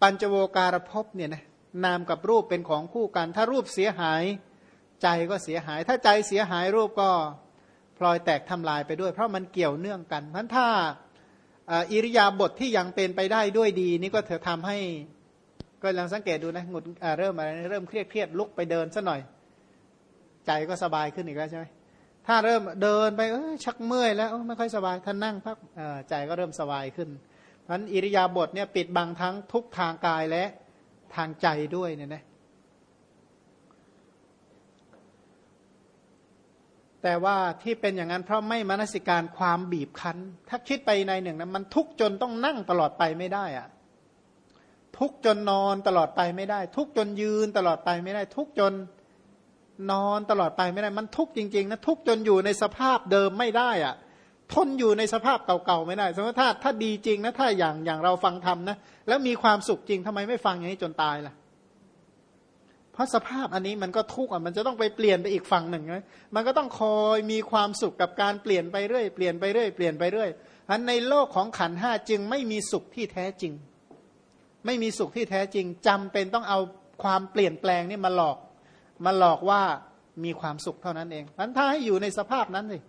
ปัญจโวการภพเนี่ยนะนามกับรูปเป็นของคู่กัน ถ้ารูปเสียหายใจก็เสียหาย ถ้าใจเสียหายรูปก็พลอยแตกทำลายไปด้วย เพราะมันเกี่ยวเนื่องกันเพราะถ้าอิริยาบถทที่ยังเป็นไปได้ด้วยดี นี่ก็เธอทำให้ ก็ลองสังเกตดูนะหงุดเริ่มอะไรเริ่มเครียดเครียดลุกไปเดินซะหน่อย ใจก็สบายขึ้นอีกแล้วใช่ไหมถ้าเริ่มเดินไปเออชักเมื่อยแล้วไม่ค่อยสบายท่านนั่งพักใจก็เริ่มสบายขึ้นเพราะนั้นอิริยาบถเนี่ยปิดบังทั้งทุกทางกายและทางใจด้วยเนี่ยนะแต่ว่าที่เป็นอย่างนั้นเพราะไม่มนสิการความบีบคั้น ถ้าคิดไปในหนึ่งนะมันทุกจนต้องนั่งตลอดไปไม่ได้อะ ทุกจนนอนตลอดไปไม่ได้ ทุกจนยืนตลอดไปไม่ได้ ทุกจนนอนตลอดไปไม่ได้ มันทุกจริงๆนะทุกจนอยู่ในสภาพเดิมไม่ได้อะทนอยู่ในสภาพเก่าๆไม่ได้สมมติถ้าถ้าดีจริงนะถ้าอย่างอย่างเราฟังธรรมนะแล้วมีความสุขจริงทำไมไม่ฟังอย่างนี้จนตายล่ะ เพราะสภาพอันนี้มันก็ทุกข์อะมันจะต้องไปเปลี่ยนไปอีกฝั่งหนึ่งนะมันก็ต้องคอยมีความสุขกับการเปลี่ยนไปเรื่อยเปลี่ยนไปเรื่อยเปลี่ยนไปเรื่อยอันในโลกของขันห้าจึงไม่มีสุขที่แท้จริง ไม่มีสุขที่แท้จริงจำเป็นต้องเอาความเปลี่ยนแปลงนี่มาหลอก มาหลอกว่ามีความสุขเท่านั้นเองมันถ้าให้อยู่ในสภาพนั้นเลย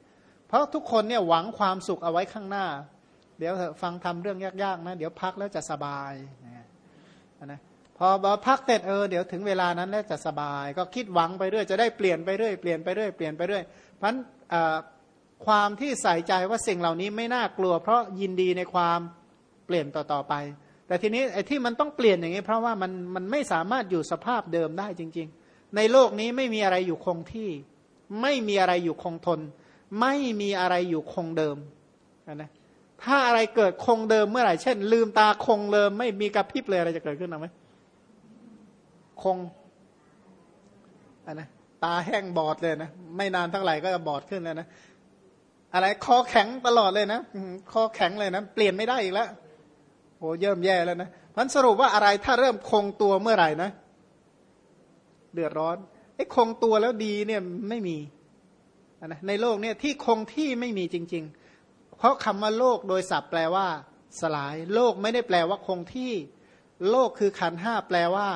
เพราะทุกคนเนี่ยหวังความสุขเอาไว้ข้างหน้า เดี๋ยวฟังทำเรื่องยากๆนะ เดี๋ยวพักแล้วจะสบายนะพอพักเสร็จเออเดี๋ยวถึงเวลานั้นแล้วจะสบาย ก็คิดหวังไปเรื่อยจะได้เปลี่ยนไปเรื่อยเปลี่ยนไปเรื่อยเปลี่ยนไปเรื่อยเพราะความที่ใส่ใจว่าสิ่งเหล่านี้ไม่น่ากลัว เพราะยินดีในความเปลี่ยนต่อๆไป แต่ทีนี้ไอ้ที่มันต้องเปลี่ยนอย่างนี้ เพราะว่ามันมันไม่สามารถอยู่สภาพเดิมได้จริง ๆ ในโลกนี้ไม่มีอะไรอยู่คงที่ ไม่มีอะไรอยู่คงทน ไม่มีอะไรอยู่คงเดิมนะถ้าอะไรเกิดคงเดิมเมื่อไหร่ เช่น ลืมตาคงเดิม ไม่มีกระพริบเลยอะไรจะเกิดขึ้นหรือไหมคงอันนะตาแห้งบอดเลยนะไม่นานเท่าไหร่ก็จะบอดขึ้นแล้วนะอะไรคอแข็งตลอดเลยนะคอแข็งเลยนะเปลี่ยนไม่ได้อีกแล้ว โอ้เยิ่มแย่แล้วนะมันสรุปว่าอะไรถ้าเริ่มคงตัวเมื่อไหร่นะ เดือดร้อนไอ้คงตัวแล้วดีเนี่ยไม่มีนะในโลกเนี่ยที่คงที่ไม่มีจริง ๆ เพราะคำว่าโลกโดยศัพท์แปลว่า สลาย โลกไม่ได้แปลว่าคงที่ โลกคือขันห้าแปลว่า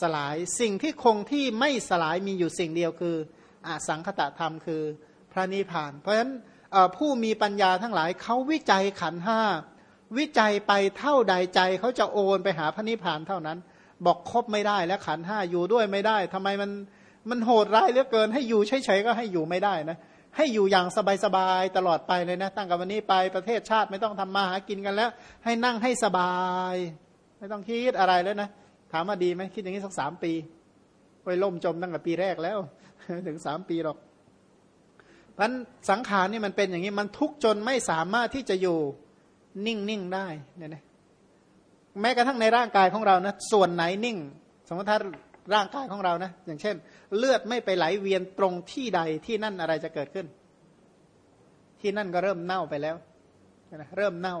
สลาย สิ่งที่คงที่ไม่สลายมีอยู่สิ่งเดียวคืออสังคตะธรรมคือพระนิพพาน เพราะฉะนั้นผู้มีปัญญาทั้งหลายเขาวิจัยขันห้า วิจัยไปเท่าใดใจเขาจะโอนไปหาพระนิพพานเท่านั้น บอกครบไม่ได้แล้วขันห้าอยู่ด้วยไม่ได้ทำไมมันมันโหดร้ายเหลือเกิน ให้อยู่เฉยๆก็ให้อยู่ไม่ได้นะให้อยู่อย่างสบายๆตลอดไปเลยนะ ตั้งแต่วันนี้ไปประเทศชาติไม่ต้องทำมาหากินกันแล้ว ให้นั่งให้สบาย ไม่ต้องคิดอะไรแล้วนะถามว่าดีไหมคิดอย่างนี้สักสามปีไปล่มจมตั้งแต่ปีแรกแล้วถึงสามปีหรอกเพันสังขารนี่มันเป็นอย่างนี้มันทุกจนไม่สามารถที่จะอยู่ นิ่งนิ่งได้เนี่ยนะแม้กระทั่งในร่างกายของเรานะส่วนไหนนิ่ง สมมติถ้าร่างกายของเรานะอย่างเช่น เลือดไม่ไปไหลเวียนตรงที่ใดที่นั่นอะไรจะเกิดขึ้น ที่นั่นก็เริ่มเน่าไปแล้วนะเริ่มเน่า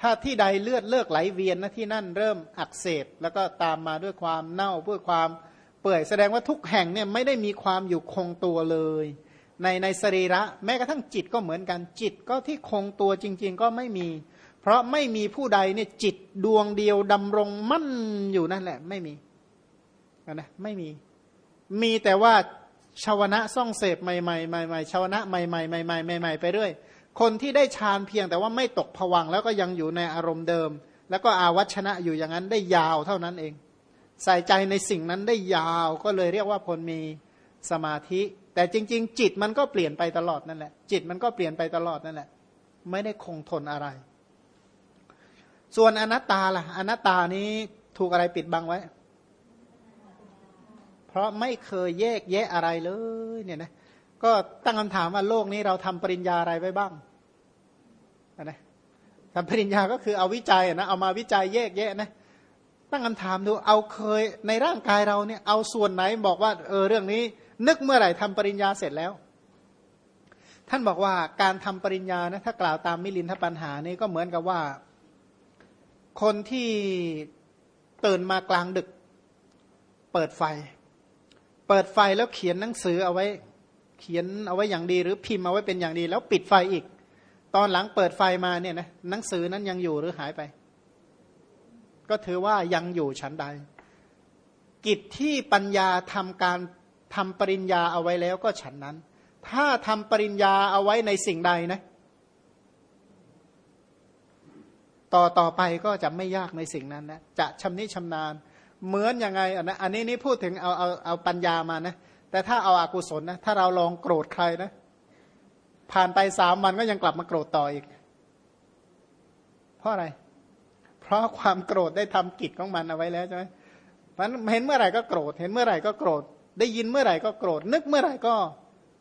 ถ้าที่ใดเลือดเลิกไหลเวียนนะที่นั่นเริ่มอักเสบแล้วก็ตามมาด้วยความเน่าด้วยความเปื่อยแสดงว่าทุกแห่งเนี่ยไม่ได้มีความอยู่คงตัวเลย ในในสรีระ แม้กระทั่งจิตก็เหมือนกันจิตก็ที่คงตัวจริง ๆ ก็ไม่มี เพราะไม่มีผู้ใดเนี่ยจิตดวงเดียวดำรงมั่นอยู่นั่นแหละ ไม่มีนะไม่มี มีแต่ว่าชาวนะซ่องเสพใหม่ๆใหม่ๆชาวนะใหม่ๆใหม่ๆใหม่ๆไปเรื่อยคนที่ได้ฌานเพียงแต่ว่าไม่ตกผวังแล้วก็ยังอยู่ในอารมณ์เดิม แล้วก็อาวัชนะอยู่อย่างนั้นได้ยาวเท่านั้นเอง ใส่ใจในสิ่งนั้นได้ยาวก็เลยเรียกว่าพลมีสมาธิ แต่จริง ๆ จิตมันก็เปลี่ยนไปตลอดนั่นแหละ จิตมันก็เปลี่ยนไปตลอดนั่นแหละ ไม่ได้คงทนอะไร ส่วนอนัตตาล่ะ อนัตตานี้ถูกอะไรปิดบังไว้ เพราะไม่เคยแยกแยะอะไรเลยเนี่ยนะก็ตั้งคำถามว่าโลกนี้เราทำปริญญาอะไรไว้บ้างนะทำปริญญาก็คือเอาวิจัยนะเอามาวิจัยแยกแยะนะตั้งคำถามดูเอาเคยในร่างกายเราเนี่ยเอาส่วนไหนบอกว่าเออเรื่องนี้ นึกเมื่อไหร่ทำปริญญาเสร็จแล้ว ท่านบอกว่าการทำปริญญานะถ้ากล่าวตามมิลินทปัญหานี่ก็เหมือนกับว่า คนที่ตื่นมากลางดึก เปิดไฟ เปิดไฟแล้วเขียนหนังสือเอาไว้ เขียนเอาไว้อย่างดีหรือพิมพ์เอาไว้เป็นอย่างดี แล้วปิดไฟอีก ตอนหลังเปิดไฟมาเนี่ยนะหนังสือนั้นยังอยู่หรือหายไป ก็ถือว่ายังอยู่ชั้นใด กิจที่ปัญญาทำการทำปริญญาเอาไว้แล้วก็ฉันนั้น ถ้าทำปริญญาเอาไว้ในสิ่งใดนะ ต่อต่อไปก็จะไม่ยากในสิ่งนั้นนะจะชำนิชำนาญ เหมือนยังไงอันนะอันนี้นี่พูดถึงเอาเอาเอาปัญญามานะแต่ถ้าเอาอากุศลนะถ้าเราลองโกรธใครนะ ผ่านไปสามวันก็ยังกลับมาโกรธต่ออีก เพราะอะไร เพราะความโกรธได้ทำกิจของมันเอาไว้แล้วใช่ไหมมันเห็นเมื่อไหร่ก็โกรธเห็นเมื่อไหร่ก็โกรธ ได้ยินเมื่อไหร่ก็โกรธ นึกเมื่อไหร่ก็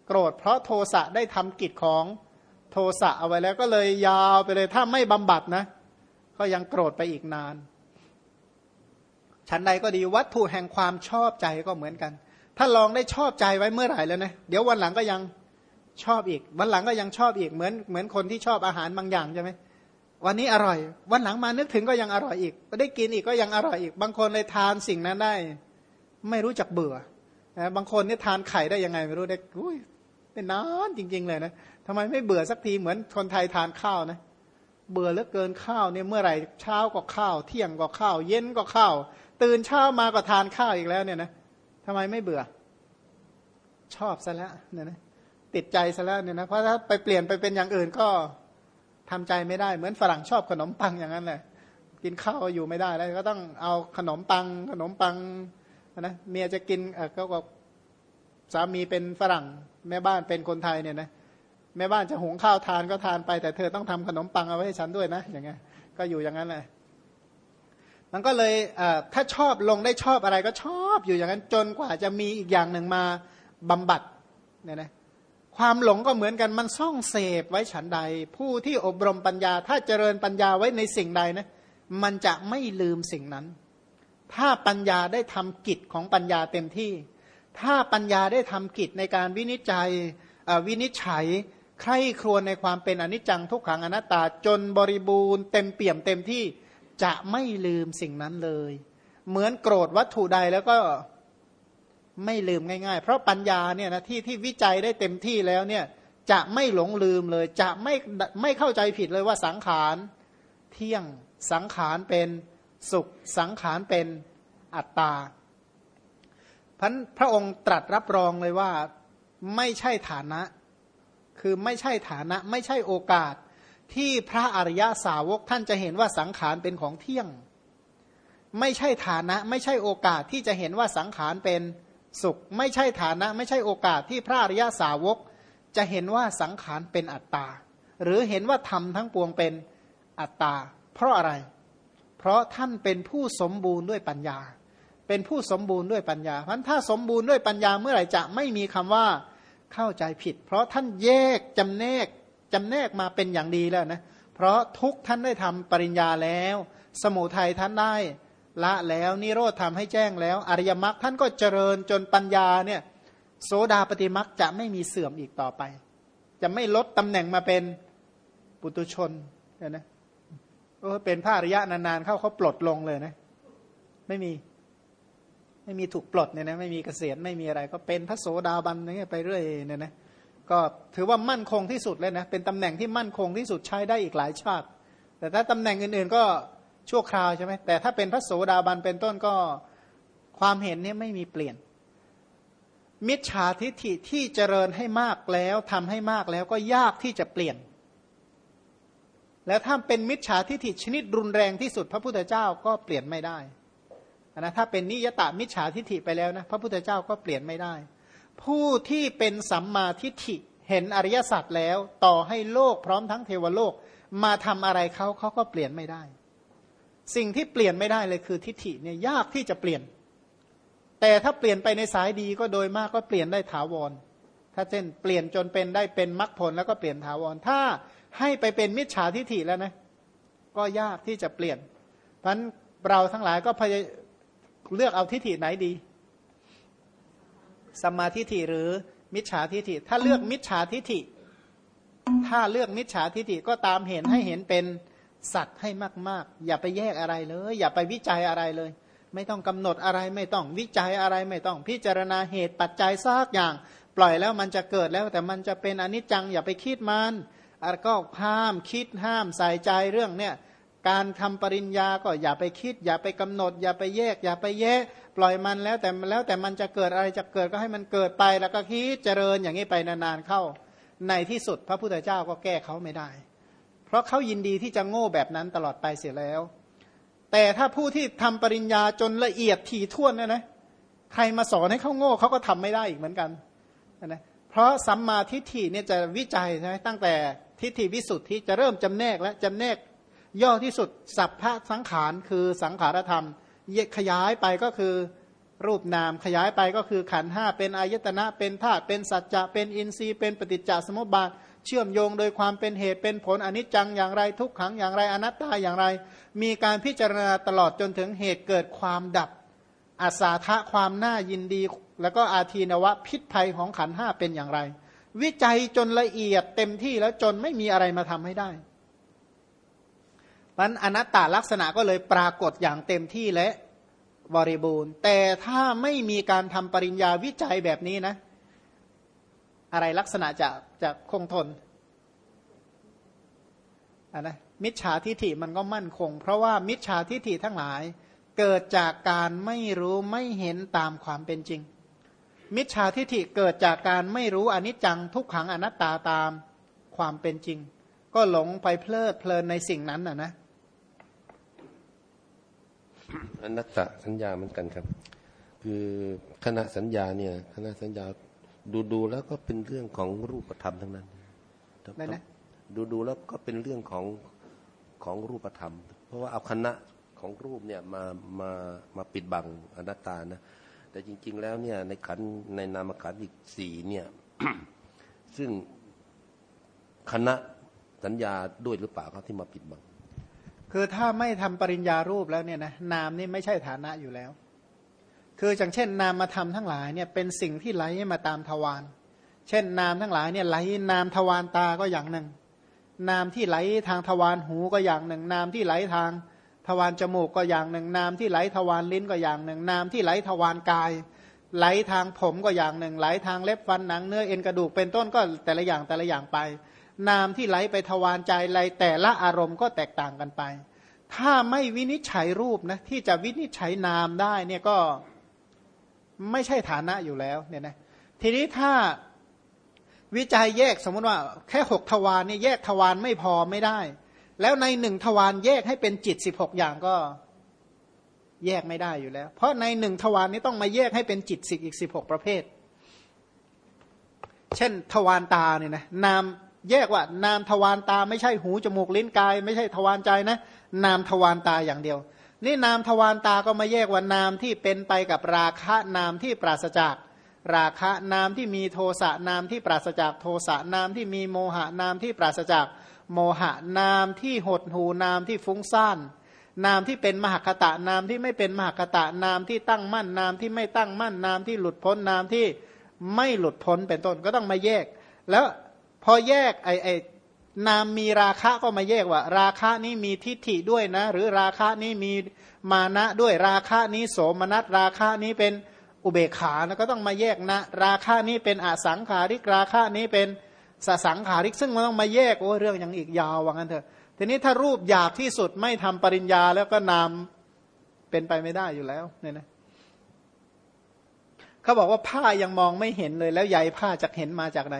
โกรธ เพราะโทสะได้ทำกิจของโทสะเอาไว้แล้วก็เลยยาวไปเลยถ้าไม่บำบัดนะ ก็ยังโกรธไปอีกนาน ชั้นใดก็ดีวัตถุแห่งความชอบใจก็เหมือนกัน ถ้าลองได้ชอบใจไว้เมื่อไหร่แล้วนะเดี๋ยววันหลังก็ยังชอบอีก วันหลังก็ยังชอบอีกเหมือนเหมือนคนที่ชอบอาหารบางอย่างใช่ไหมวันนี้อร่อย วันหลังมานึกถึงก็ยังอร่อยอีกได้กินอีกก็ยังอร่อยอีก บางคนเลยทานสิ่งนั้นได้ ไม่รู้จักเบื่อนะบางคนนี่ทานไข่ได้ยังไงไม่รู้ได้อุ้ยเป็นนานจริง ๆ เลยนะทำไมไม่เบื่อสักทีเหมือนคนไทยทานข้าวนะ เบื่อเหลือเกินข้าวเนี่ยเมื่อไหร่เช้าก็ข้าว เที่ยงก็ข้าว เย็นก็ข้าว ตื่นเช้ามาก็ทานข้าวอีกแล้วเนี่ยนะทำไมไม่เบื่อ ชอบซะแล้วเนี่ยนะติดใจซะแล้วเนี่ยนะเพราะถ้าไปเปลี่ยนไปเป็นอย่างอื่นก็ทำใจไม่ได้เหมือนฝรั่งชอบขนมปังอย่างนั้นแหละกินข้าวอยู่ไม่ได้แล้วก็ต้องเอาขนมปัง ขนมปังนะเมียจะกินเออก็สามีเป็นฝรั่งแม่บ้านเป็นคนไทยเนี่ยนะ แม่บ้านจะหุงข้าวทานก็ทานไป แต่เธอต้องทำขนมปังเอาไว้ให้ฉันด้วยนะ อย่างเงี้ยก็อยู่อย่างนั้นแหละมันก็เลยถ้าชอบลงได้ชอบอะไรก็ชอบอยู่อย่างนั้นจนกว่าจะมีอีกอย่างหนึ่งมาบำบัดเนี่ยนะความหลงก็เหมือนกันมันซ่องเสพไว้ฉันใด ผู้ที่อบรมปัญญา ถ้าเจริญปัญญาไว้ในสิ่งใดนะมันจะไม่ลืมสิ่งนั้น ถ้าปัญญาได้ทำกิจของปัญญาเต็มที่ ถ้าปัญญาได้ทำกิจในการวินิจฉัยวินิจฉัย ใครครวญในความเป็นอนิจจังทุกขังอนัตตาจนบริบูรณ์เต็มเปี่ยมเต็มที่จะไม่ลืมสิ่งนั้นเลย เหมือนโกรธวัตถุใดแล้วก็ไม่ลืมง่ายๆ เพราะปัญญาเนี่ยนะที่ที่วิจัยได้เต็มที่แล้วเนี่ยจะไม่หลงลืมเลย จะไม่ไม่เข้าใจผิดเลยว่าสังขารเที่ยงสังขารเป็นสุขสังขารเป็นอัตตาพันพระองค์ตรัสรับรองเลยว่าไม่ใช่ฐานะ คือไม่ใช่ฐานะไม่ใช่โอกาส ที่พระอริยาสาวกท่านจะเห็นว่าสังขารเป็นของเที่ยง ไม่ใช่ฐานะไม่ใช่โอกาสที่จะเห็นว่าสังขารเป็นสุข ไม่ใช่ฐานะ ไม่ใช่โอกาสที่พระอริยาสาวก จะเห็นว่าสังขารเป็นอัตตา หรือเห็นว่าธรรมทั้งปวงเป็นอัตตา เพราะอะไร เพราะท่านเป็นผู้สมบูรณ์ด้วยปัญญา เป็นผู้สมบูรณ์ด้วยปัญญาเพราะถ้าสมบูรณ์ด้วยปัญญาเมื่อไหร่จะไม่มีคำว่า เข้าใจผิด เพราะท่านแยกจำแนกจำแนกมาเป็นอย่างดีแล้วนะเพราะทุกท่านได้ทำปริญญาแล้ว สมุทัยท่านได้ละแล้วนิโรธทำให้แจ้งแล้ว อริยมรรคท่านก็เจริญจนปัญญาเนี่ยโสดาปฏิมรรคจะไม่มีเสื่อมอีกต่อไป จะไม่ลดตำแหน่งมาเป็นปุตุชนเนี่ยนะเออเป็นพระอริยะนานๆเข้าเขาปลดลงเลยนะ ไม่มี ไม่มีถูกปลดเนี่ยนะไม่มีเกษียณไม่มีอะไร ก็เป็นพระโสดาบันอย่างเงี้ยไปเรื่อยเนี่ยนะก็ถือว่ามั่นคงที่สุดเลยนะเป็นตำแหน่งที่มั่นคงที่สุดใช้ได้อีกหลายชาติ แต่ถ้าตำแหน่งอื่นๆก็ชั่วคราวใช่ไหมแต่ถ้าเป็นพระโสดาบันเป็นต้นก็ความเห็นนี้ไม่มีเปลี่ยน มิจฉาทิฏฐิที่เจริญให้มากแล้วทำให้มากแล้วก็ยากที่จะเปลี่ยน แล้วถ้าเป็นมิจฉาทิฏฐิชนิดรุนแรงที่สุดพระพุทธเจ้าก็เปลี่ยนไม่ได้ นะถ้าเป็นนิยตามิจฉาทิฏฐิไปแล้วนะพระพุทธเจ้าก็เปลี่ยนไม่ได้ ผู้ที่เป็นสัมมาทิฏฐิเห็นอริยสัจแล้ว ต่อให้โลกพร้อมทั้งเทวโลกมาทำอะไรเขาเขาก็เปลี่ยนไม่ได้ สิ่งที่เปลี่ยนไม่ได้เลยคือทิฏฐิเนี่ยยากที่จะเปลี่ยน แต่ถ้าเปลี่ยนไปในสายดีก็โดยมากก็เปลี่ยนได้ถาวร ถ้าเช่นเปลี่ยนจนเป็นได้เป็นมรรคผลแล้วก็เปลี่ยนถาวร ถ้าให้ไปเป็นมิจฉาทิฏฐิแล้วนะ ก็ยากที่จะเปลี่ยน เพราะเราทั้งหลายก็พยาย เลือกเอาทิฏฐิไหนดีสมาทิฏฐิหรือมิจฉาทิฏฐิ ถ้าเลือกมิจฉาทิฏฐิ ถ้าเลือกมิจฉาทิฏฐิก็ตามเห็นให้เห็นเป็นสัตว์ให้มาก ๆ อย่าไปแยกอะไรเลย อย่าไปวิจัยอะไรเลย ไม่ต้องกำหนดอะไรไม่ต้องวิจัยอะไรไม่ต้องพิจารณาเหตุปัจจัยซากอย่าง ปล่อยแล้วมันจะเกิดแล้วแต่มันจะเป็นอนิจจังอย่าไปคิดมันอะไรก็ห้ามคิดห้ามใส่ใจเรื่องเนี่ย การทำปริญญาก็อย่าไปคิด อย่าไปกำหนด อย่าไปแยก อย่าไปแยก ปล่อยมันแล้วแต่แล้วแต่มันจะเกิดอะไรจะเกิดก็ให้มันเกิดไป แล้วก็คิดเจริญอย่างนี้ไปนานๆเข้า ในที่สุดพระพุทธเจ้าก็แก้เขาไม่ได้ เพราะเขายินดีที่จะโง่แบบนั้นตลอดไปเสียแล้ว แต่ถ้าผู้ที่ทำปริญญาจนละเอียดถี่ถ้วนนะนะใครมาสอนให้เขาโง่เขาก็ทำไม่ได้อีกเหมือนกันนะเพราะสัมมาทิฏฐิเนี่ยจะวิจัยใช่ไหมตั้งแต่ทิฏฐิวิสุทธิจะเริ่มจำแนกและจำแนก ย่อที่สุดสัพพะสังขารคือสังขารธรรมขยายไปก็คือรูปนามขยายไปก็คือขันห้าเป็นอายตนะเป็นธาตุเป็นสัจจะเป็นอินทรีย์เป็นปฏิจจสมุปบาท เชื่อมโยงโดยความเป็นเหตุเป็นผลอนิจจังอย่างไรทุกขังอย่างไรอนัตตาอย่างไร มีการพิจารณาตลอดจนถึงเหตุเกิดความดับอาสาทะความน่ายินดี แล้วก็อาทีนวะพิษภัยของขันห้าเป็นอย่างไร วิจัยจนละเอียดเต็มที่แล้วจนไม่มีอะไรมาทำให้ได้ มันอนัตตลักษณะก็เลยปรากฏอย่างเต็มที่และบริบูรณ์ แต่ถ้าไม่มีการทำปริญญาวิจัยแบบนี้นะ อะไรลักษณะจะจะคงทนอันนะมิจฉาทิฐิมันก็มั่นคง เพราะว่ามิจฉาทิฐิทั้งหลายเกิดจากการไม่รู้ไม่เห็นตามความเป็นจริง มิจฉาทิฐิเกิดจากการไม่รู้อนิจจังทุกขังอนัตตาตามความเป็นจริง ก็หลงไปเพลิดเพลินในสิ่งนั้นนะนะ อนัตตสัญญาเหมือนกันครับ คือขณะสัญญาเนี่ยขณะสัญญาดูดูแล้วก็เป็นเรื่องของรูปธรรมทั้งนั้นนะดูดูแล้วก็เป็นเรื่องของของรูปธรรม เพราะว่าเอาคณะของรูปเนี่ยมามามาปิดบังอนัตตานะแต่จริง ๆ แล้วเนี่ยในขันในนามขันอีกสี่เนี่ยซึ่งคณะสัญญาด้วยหรือเปล่าครับที่มาปิดบัง คือถ้าไม่ทำปริญญารูปแล้วเนี่ยนะนามนี่ไม่ใช่ฐานะอยู่แล้ว คืออย่างเช่น นามมาทำทั้งหลายเนี่ยเป็นสิ่งที่ไหลมาตามทวารเช่น นามทั้งหลายเนี่ยไหลนามทวารตาก็อย่างหนึ่ง นามที่ไหลทางทวารหูก็อย่างหนึ่ง นามที่ไหลทางทวารจมูกก็อย่างหนึ่ง นามที่ไหลทวารลิ้นก็อย่างหนึ่ง นามที่ไหลทวารกาย ไหลทางผมก็อย่างหนึ่ง ไหลทางเล็บฟันหนังเนื้อเอ็นกระดูกเป็นต้นก็แต่ละอย่างแต่ละอย่างไป นามที่ไหลไปทวารใจไหลแต่ละอารมณ์ก็แตกต่างกันไป ถ้าไม่วินิจฉัยรูปนะที่จะวินิจฉัยนามได้เนี่ยก็ไม่ใช่ฐานะอยู่แล้วเนี่ยนะทีนี้ถ้าวิจัยแยกสมมติว่าแค่หกทวารเนี่ยแยกทวารไม่พอไม่ได้ แล้วในหนึ่งทวารแยกให้เป็นจิตสิบหกอย่างก็แยกไม่ได้อยู่แล้ว เพราะในหนึ่งทวารนี้ต้องมาแยกให้เป็นจิตสิอีกสิบหกประเภท เช่น ทวารตาเนี่ยนะนาม แยกว่านามทวารตาไม่ใช่หูจมูกลิ้นกาย ไม่ใช่ทวารใจนะ นามทวารตาอย่างเดียว นี่นามทวารตาก็มาแยกว่านามที่เป็นไปกับราคะนามที่ปราศจาก ราคะนามที่มีโทสะนามที่ปราศจากโทสะนามที่มีโมหะนามที่ปราศจาก โมหะนามที่หดหูนามที่ฟุ้งซ่านนามที่เป็นมหคตะนามที่ไม่เป็นมหคตะนามที่ตั้งมั่นนามที่ไม่ตั้งมั่นนามที่หลุดพ้นนามที่ไม่หลุดพ้นเป็นต้นก็ต้องมาแยก แล้ว พอแยกไอไอนามมีราคะก็มาแยกว่า ราคะนี้มีทิฏฐิด้วยนะ หรือราคะนี้มีมานะด้วยราคะนี้โสมนัสราคะนี้เป็นอุเบกขาแล้วก็ต้องมาแยกนะ ราคะนี้เป็นอสังขาริกราคะนี้เป็นสสังขาริกซึ่งมันต้องมาแยกโอ้เรื่องอย่างอีกยาวว่างั้นเถอะทีนี้ถ้ารูปหยาบที่สุดไม่ทำปริญญาแล้วก็นามเป็นไปไม่ได้อยู่แล้วเนี่ยนะเขาบอกว่าผ้ายังมองไม่เห็นเลยแล้วใยผ้าจะเห็นมาจากไหน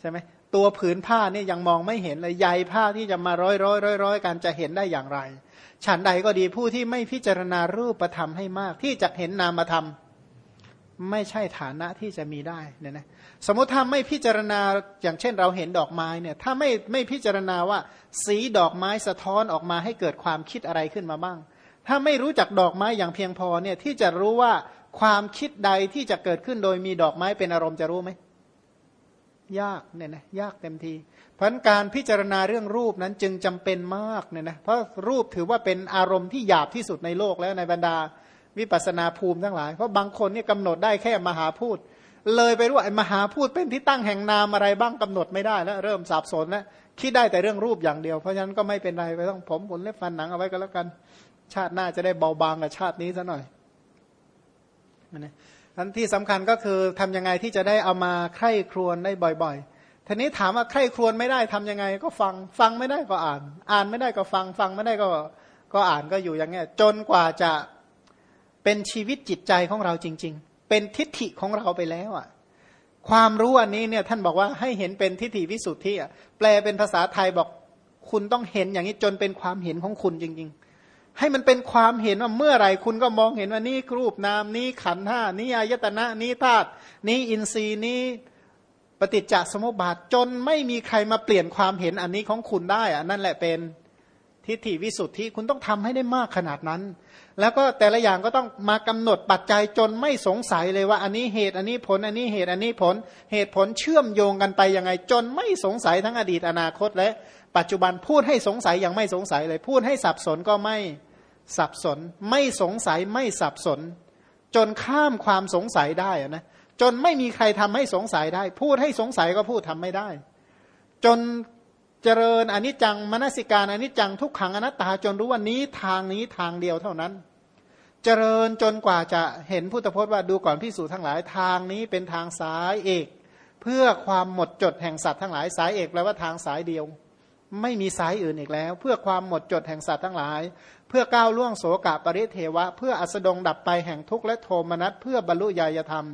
ใช่ไหมตัวผืนผ้าเนี่ยังมองไม่เห็นเลยใยผ้าที่จะมาร้อยร้อยร้อยร้อยกันจะเห็นได้อย่างไร ฉันใดก็ดีผู้ที่ไม่พิจารณารูปธรรมให้มาก ที่จะเห็นนามธรรม ไม่ใช่ฐานะที่จะมีได้เนี่ยนะสมมติถ้าไม่พิจารณาอย่างเช่นเราเห็นดอกไม้เนี่ยถ้าไม่ไม่พิจารณาว่า สีดอกไม้สะท้อนออกมาให้เกิดความคิดอะไรขึ้นมาบ้าง ถ้าไม่รู้จักดอกไม้อย่างเพียงพอเนี่ยที่จะรู้ว่าความคิดใดที่จะเกิดขึ้นโดยมีดอกไม้เป็นอารมณ์จะรู้ไหม ยากเนี่ยนะยากเต็มที เพราะการพิจารณาเรื่องรูปนั้นจึงจำเป็นมากเนี่ยนะเพราะรูปถือว่าเป็นอารมณ์ที่หยาบที่สุดในโลกแล้วในบรรดาวิปัสนาภูมิทั้งหลาย เพราะบางคนนี่กำหนดได้แค่มหาพูดเลยไปรู้ไอ้มหาพูดเป็นที่ตั้งแห่งนามอะไรบ้างกำหนดไม่ได้แล้วเริ่มสับสนแล้วคิดได้แต่เรื่องรูปอย่างเดียว เพราะฉะนั้นก็ไม่เป็นไรไปต้องผมขนเล็บฟันหนังเอาไว้ก็แล้วกัน ชาติหน้าจะได้เบาบางกับชาตินี้ซะหน่อยนะ ทั้นที่สำคัญก็คือทำยังไงที่จะได้เอามาใคร่ครวญได้บ่อยๆ ทีนี้ถามว่าใคร่ครวญไม่ได้ทำยังไง ก็ฟัง ฟังไม่ได้ก็อ่าน อ่านไม่ได้ก็ฟัง ฟังไม่ได้ก็ก็อ่านก็อยู่อย่างเงี้ย จนกว่าจะเป็นชีวิตจิตใจของเราจริง ๆ เป็นทิฏฐิของเราไปแล้วอะ ความรู้อันนี้เนี่ยท่านบอกว่าให้เห็นเป็นทิฏฐิวิสุทธิอะ แปลเป็นภาษาไทยบอกคุณต้องเห็นอย่างนี้จนเป็นความเห็นของคุณจริง ๆ ให้มันเป็นความเห็นว่าเมื่อไหร่คุณก็มองเห็นว่านี่รูปนามนี้ขันห้านี้อายตนะนี้ธาตุนี้อินทรีย์นี้ปฏิจจสมุปบาทจนไม่มีใครมาเปลี่ยนความเห็นอันนี้ของคุณได้อะนั่นแหละเป็นทิฏฐิวิสุทธิคุณต้องทำให้ได้มากขนาดนั้น แล้วก็แต่ละอย่างก็ต้องมากำหนดปัจจัยจนไม่สงสัยเลยว่าอันนี้เหตุอันนี้ผลอันนี้เหตุอันนี้ผลเหตุผลเชื่อมโยงกันไปยังไง จนไม่สงสัยทั้งอดีตอนาคตและปัจจุบันพูดให้สงสัยย่างไม่สงสัยเลย พูดให้สับสนก็ไม่ สับสน ไม่สงสัยไม่สับสน จนข้ามความสงสัยได้นะจนไม่มีใครทำให้สงสัยได้ พูดให้สงสัยก็พูดทำไม่ได้ จนเจริญอนิจจังมนสิการอนิจจังทุกขังอนัตตาจนรู้ว่านี้ทางนี้ทางเดียวเท่านั้น เจริญจนกว่าจะเห็นพุทธพจน์ว่าดูก่อนพิสูจทั้งหลายทางนี้เป็นทางสายเอก เพื่อความหมดจดแห่งสัตว์ทั้งหลายสายเอกแปลว่าทางสายเดียว ไม่มีสายอื่นอีกแล้ว เพื่อความหมดจดแห่งสัตว์ทั้งหลาย เพื่อก้าวล่วงโสกะปริเทวะ เพื่ออัสดงดับไปแห่งทุกข์และโทมนัสเพื่อบรรลุญาธรรม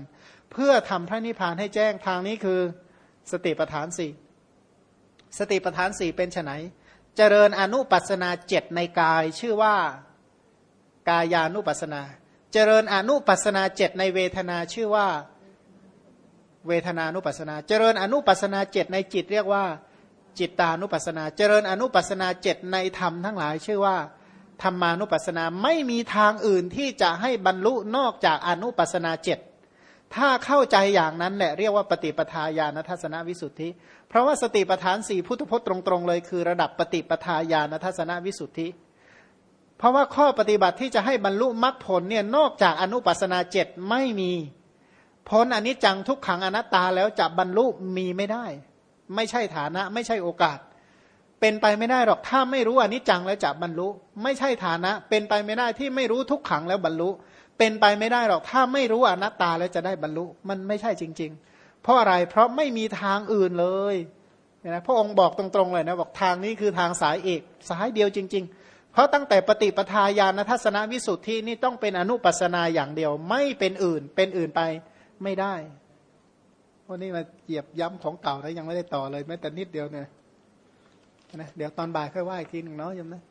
เพื่อทำพระนิพพานให้แจ้งทางนี้คือสติปัฏฐานสี่สติปัฏฐานสี่เป็นไนเจริญอนุปัสนาเจ็ดในกายชื่อว่ากายานุปัสนา เจริญอนุปัสนาเจ็ดในเวทนาชื่อว่าเวทนานุปัสนา เจริญอนุปัสนาเจ็ดในจิตเรียกว่าจิตตานุปัสนา เจริญอนุปัสนาเจ็ดในธรรมทั้งหลายชื่อว่า ธรรมานุปัสนาไม่มีทางอื่นที่จะให้บรรลุนอกจากอนุปัสนาเจ็ดถ้าเข้าใจอย่างนั้นแหละเรียกว่าปฏิปทาญาณทัศนวิสุทธิ เพราะว่าสติปทานสี่พุทธพจน์ตรงๆเลยคือระดับปฏิปทาญาณทัศนวิสุทธิ เพราะว่าข้อปฏิบัติที่จะให้บรรลุมรรคผลเนี่ยนอกจากอนุปัสนาเจ็ดไม่มีพ้นอนิจจังทุกขังอนัตตาแล้วจะบรรลุมีไม่ได้ ไม่ใช่ฐานะไม่ใช่โอกาส เป็นไปไม่ได้หรอกถ้าไม่รู้อนิจจังแล้วจะบรรลุ ไม่ใช่ฐานะ เป็นไปไม่ได้ที่ไม่รู้ทุกขังแล้วบรรลุ เป็นไปไม่ได้หรอกถ้าไม่รู้อนัตตาแล้วจะได้บรรลุ มันไม่ใช่จริง ๆ เพราะอะไรเพราะไม่มีทางอื่นเลยนะพระองค์บอกตรงๆเลยนะบอกทางนี้คือทางสายเอกสายเดียวจริง ๆ เพราะตั้งแต่ปฏิปทาญาณทัศนวิสุทธินี่ต้องเป็นอนุปัสนาอย่างเดียว ไม่เป็นอื่นเป็นอื่นไปไม่ได้วันนี้มาเหยียบย้ำของเก่าแล้วยังไม่ได้ต่อเลยแม้แต่นิดเดียวเนี่ย นะเดี๋ยวตอนบ่ายค่อยว่าอีกทีหนึ่งเนาะยมนะ